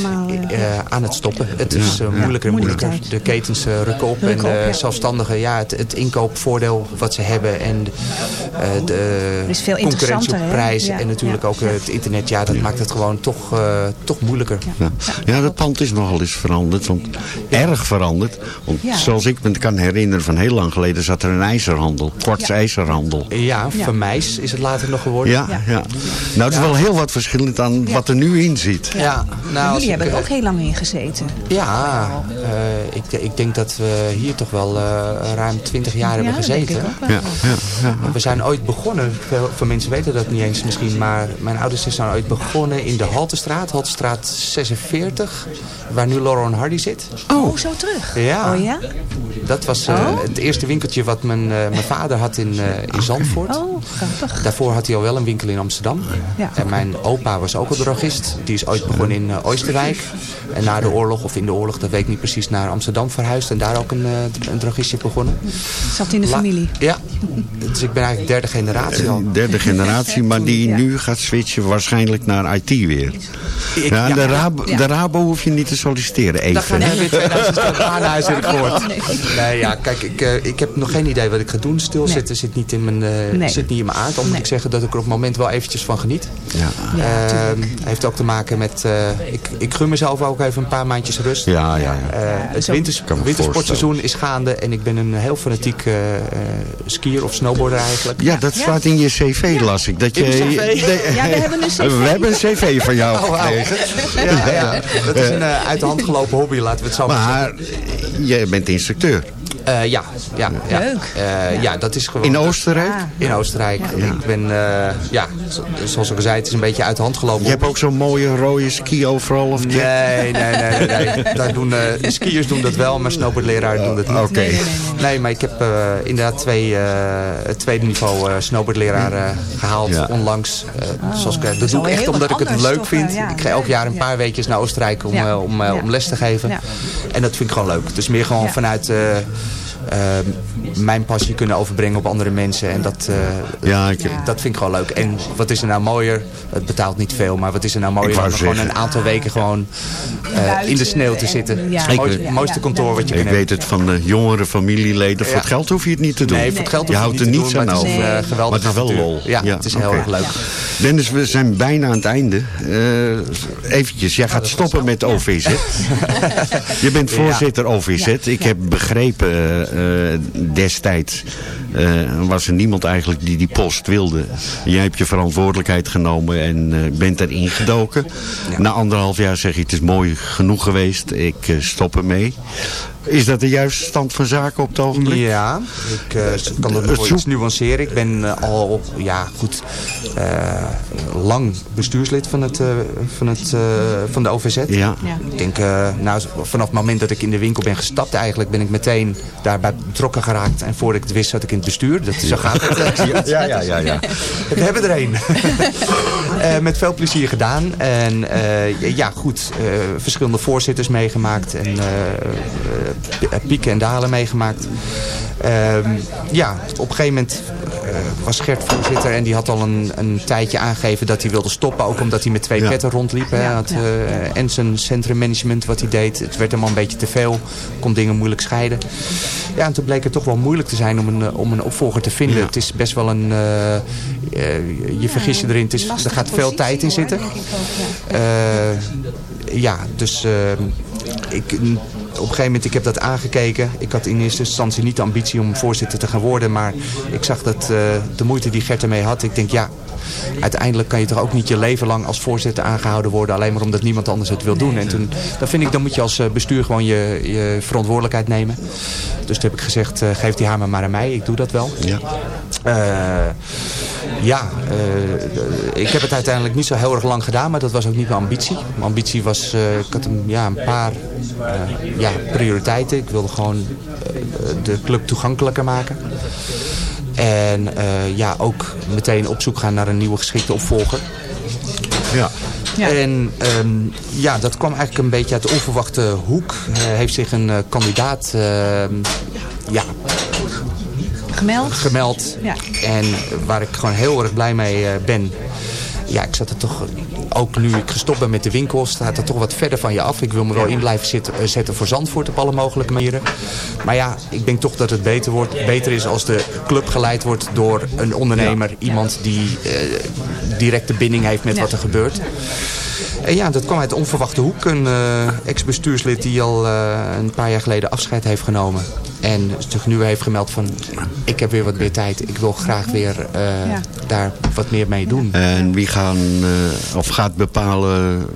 aan het stoppen. Het is moeilijker en Moeilijke moeilijker. De ketens eh, rukken op en op, de ja. zelfstandigen, ja, het, het inkoopvoordeel wat ze hebben en eh, de is veel concurrentie interessanter, op Ja, en natuurlijk ja, ook eh, het internet, ja, dat maakt het gewoon toch, eh, toch moeilijker. Ja. ja, dat pand is nogal eens veranderd. Want erg veranderd. Want Ja. zoals ik me kan herinneren van heel lang geleden zat er een ijzerhandel. Korts ijzerhandel. Ja, van Meis is het later nog geworden. Ja, ja. Nou, het is wel heel wat verschillend aan wat er nu in zit. Ja, nou, Jullie hebben er eh, ook heel lang in gezeten. Ja, eh, ik, ik denk dat we hier toch wel eh, ruim 20 jaar hebben gezeten. Ja, ja, ja. We zijn ooit begonnen veel, veel mensen weten dat niet eens misschien. Maar mijn ouders zijn ooit begonnen in de Haltestraat. Haltestraat 46. Waar nu Lauren Hardy zit. Oh, zo terug? Ja. Oh ja? Dat was eh, Oh. het eerste winkeltje wat mijn, eh, mijn vader had in, eh, in Zandvoort. Oh, grappig. Daarvoor had hij al wel een winkel in Amsterdam. Ja. En mijn opa was ook al drogist. Die is ooit begonnen in Oosterwijk. En na de oorlog, of in de oorlog, dat weet ik niet precies, naar Amsterdam verhuisd. En daar ook een, een drogistje begonnen. Zat in de La- familie. Ja, *laughs* dus ik ben eigenlijk derde generatie al. Derde generatie, maar die nu gaat switchen waarschijnlijk naar IT weer. Ik- Ja, ja. de, Rabo, Ja. de Rabo hoef je niet te solliciteren, even. Dat gaan we weer 2000 aan huis heb ik gehoord. Nee, ja, kijk, ik, eh, ik heb nog geen idee wat ik ga doen. Stilzitten zit, niet in mijn, eh, Nee. zit niet in mijn aard. Dan moet Nee. ik zeggen dat ik er op het moment wel eventjes van geniet. Ja. Ehm, heeft ook te maken met... eh, ik, ik gun mezelf ook even een paar maandjes rust. Ja, ja, ja. Eh, het winters, wintersportseizoen is gaande. En ik ben een heel fanatiek eh, eh, skier of snowboarder eigenlijk. Ja, dat staat in je cv, las ik. Dat je, In mijn cv? *laughs* Nee, Ja, we hebben een *laughs* cv. We hebben een cv van jou Oh, gekregen. *laughs* Ja, ja. Dat is een eh, uit de hand gelopen hobby, laten we het zo maar zeggen. Maar jij bent instructeur. Eh, ja, ja, ja. Leuk. Eh, ja, dat is gewoon... In Oostenrijk? In Oostenrijk. Ik ben, eh, ja, zo- zoals ik al zei, het is een beetje uit de hand gelopen. Je hebt ook zo'n mooie rode ski overal of Nee, nee, nee, nee. nee. *laughs* Daar doen, eh, skiers doen dat wel, maar snowboardleraren doen dat niet. Oké. Nee, maar ik heb eh, inderdaad twee, eh, het tweede niveau eh, snowboardleraar eh, gehaald Ja. onlangs. Eh, zoals ik, dat is doe ik echt omdat ik het leuk vind. Ja, ik ga elk jaar een ja. paar weekjes naar Oostenrijk om, Ja. eh, om, Ja. om les te geven. Ja. En dat vind ik gewoon leuk. Dus meer gewoon Ja. vanuit mijn passie kunnen overbrengen op andere mensen. En dat, eh, Ja, ik, dat vind ik gewoon leuk. En wat is er nou mooier? Het betaalt niet veel, maar wat is er nou mooier dan gewoon een aantal weken gewoon eh, in de sneeuw te zitten. ja. Het is het mooiste, kantoor wat je ik weet het van de jongere familieleden. Voor het geld hoef je het niet te doen. Nee, voor het geld je hoef je houdt het er niet niets te aan doen, maar het is over. eh, maar het is wel lol. Ja, het is heel erg leuk. Dennis, we zijn bijna aan het einde. Eh, eventjes, jij gaat stoppen met OVZ. *laughs* je bent voorzitter OVZ. Ik heb begrepen eh, eh, destijds eh, was er niemand eigenlijk die die post wilde. Jij hebt je verantwoordelijkheid genomen en eh, bent erin gedoken. Na anderhalf jaar zeg je het is mooi genoeg geweest. Ik eh, stop ermee. Is dat de juiste stand van zaken op het ogenblik? Ja, ik eh, kan dat nog iets nuanceren. Ik ben al, ja goed, lang bestuurslid van, het, van, het, van de OVZ. Ja. Ik denk, nou, vanaf het moment dat ik in de winkel ben gestapt eigenlijk, ben ik meteen daarbij betrokken geraakt. En voordat ik het wist, zat ik in het bestuur. Dat, zo gaat het. *laughs* eh. Ja, ja, ja, ja. We hebben er een. *laughs* Eh, met veel plezier gedaan. En eh, ja, goed. eh, verschillende voorzitters meegemaakt. En eh, eh, pieken en dalen meegemaakt. Ehm, ja, op een gegeven moment eh, was Gert voorzitter. En die had al een, een tijdje aangegeven dat hij wilde stoppen. Ook omdat hij met twee Ja. petten rondliep. Hè. Had, eh, en zijn centrummanagement wat hij deed. Het werd hem al een beetje te veel. Kon dingen moeilijk scheiden. Ja, en toen bleek het toch wel moeilijk te zijn om een, eh, om een opvolger te vinden. Ja. Het is best wel een... eh, eh, je vergis je erin. Het is, er gaat veel tijd in zitten. Eh, ja, dus eh, ik, een gegeven moment, ik heb dat aangekeken. Ik had in eerste instantie niet de ambitie om voorzitter te gaan worden. Maar ik zag dat eh, de moeite die Gert ermee had. Ik denk, ja, uiteindelijk kan je toch ook niet je leven lang als voorzitter aangehouden worden. Alleen maar omdat niemand anders het wil doen. En toen, dan vind ik, dan moet je als eh, bestuur gewoon je, je verantwoordelijkheid nemen. Dus toen heb ik gezegd, eh, geef die hamer maar aan mij. Ik doe dat wel. Ja. Ja, eh, ik heb het uiteindelijk niet zo heel erg lang gedaan, maar dat was ook niet mijn ambitie. Mijn ambitie was, eh, ik had een, ja, een paar eh, ja, prioriteiten. Ik wilde gewoon de club toegankelijker maken. En eh, ja, ook meteen op zoek gaan naar een nieuwe geschikte opvolger. Ja. En ehm, ja, dat kwam eigenlijk een beetje uit de onverwachte hoek. Heeft zich een kandidaat ehm, ja, Gemeld? gemeld. Ja. En waar ik gewoon heel erg blij mee eh, ben. Ja, ik zat er toch, ook nu ik gestopt ben met de winkel, staat er toch wat verder van je af. Ik wil me wel in blijven zitten, eh, zetten voor Zandvoort op alle mogelijke manieren. Maar ja, ik denk toch dat het beter, wordt, beter is als de club geleid wordt door een ondernemer. Iemand die eh, directe binding heeft met Ja. wat er gebeurt. En ja, dat kwam uit de onverwachte hoek. Een ex-bestuurslid die al een paar jaar geleden afscheid heeft genomen. En zich nu heeft gemeld van, ik heb weer wat meer tijd. Ik wil graag weer eh, daar wat meer mee doen. En wie gaan, eh, of gaat bepalen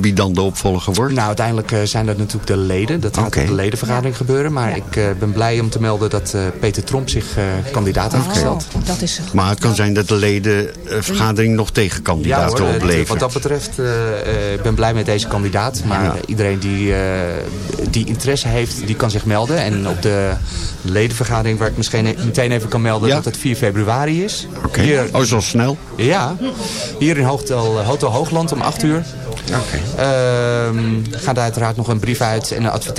wie dan de opvolger wordt? Nou, uiteindelijk eh, zijn dat natuurlijk de leden. Dat gaat op de ledenvergadering gebeuren. Maar ik eh, ben blij om te melden dat eh, Peter Tromp zich eh, kandidaat heeft gesteld. dat is Maar het kan zijn dat de ledenvergadering nog tegenkandidaten hoor, eh, oplevert. Wat dat betreft, eh, eh, ik ben blij met deze kandidaat. Maar Ja. iedereen die, eh, die interesse heeft, die kan zich melden. En op de ledenvergadering, waar ik misschien e- meteen even kan melden dat het 4 februari is. Oké. Oh, zo snel? Ja, hier in Hotel, Hotel Hoogland om 8 uur. Ehm, gaat er uiteraard nog een brief uit en een advertentie.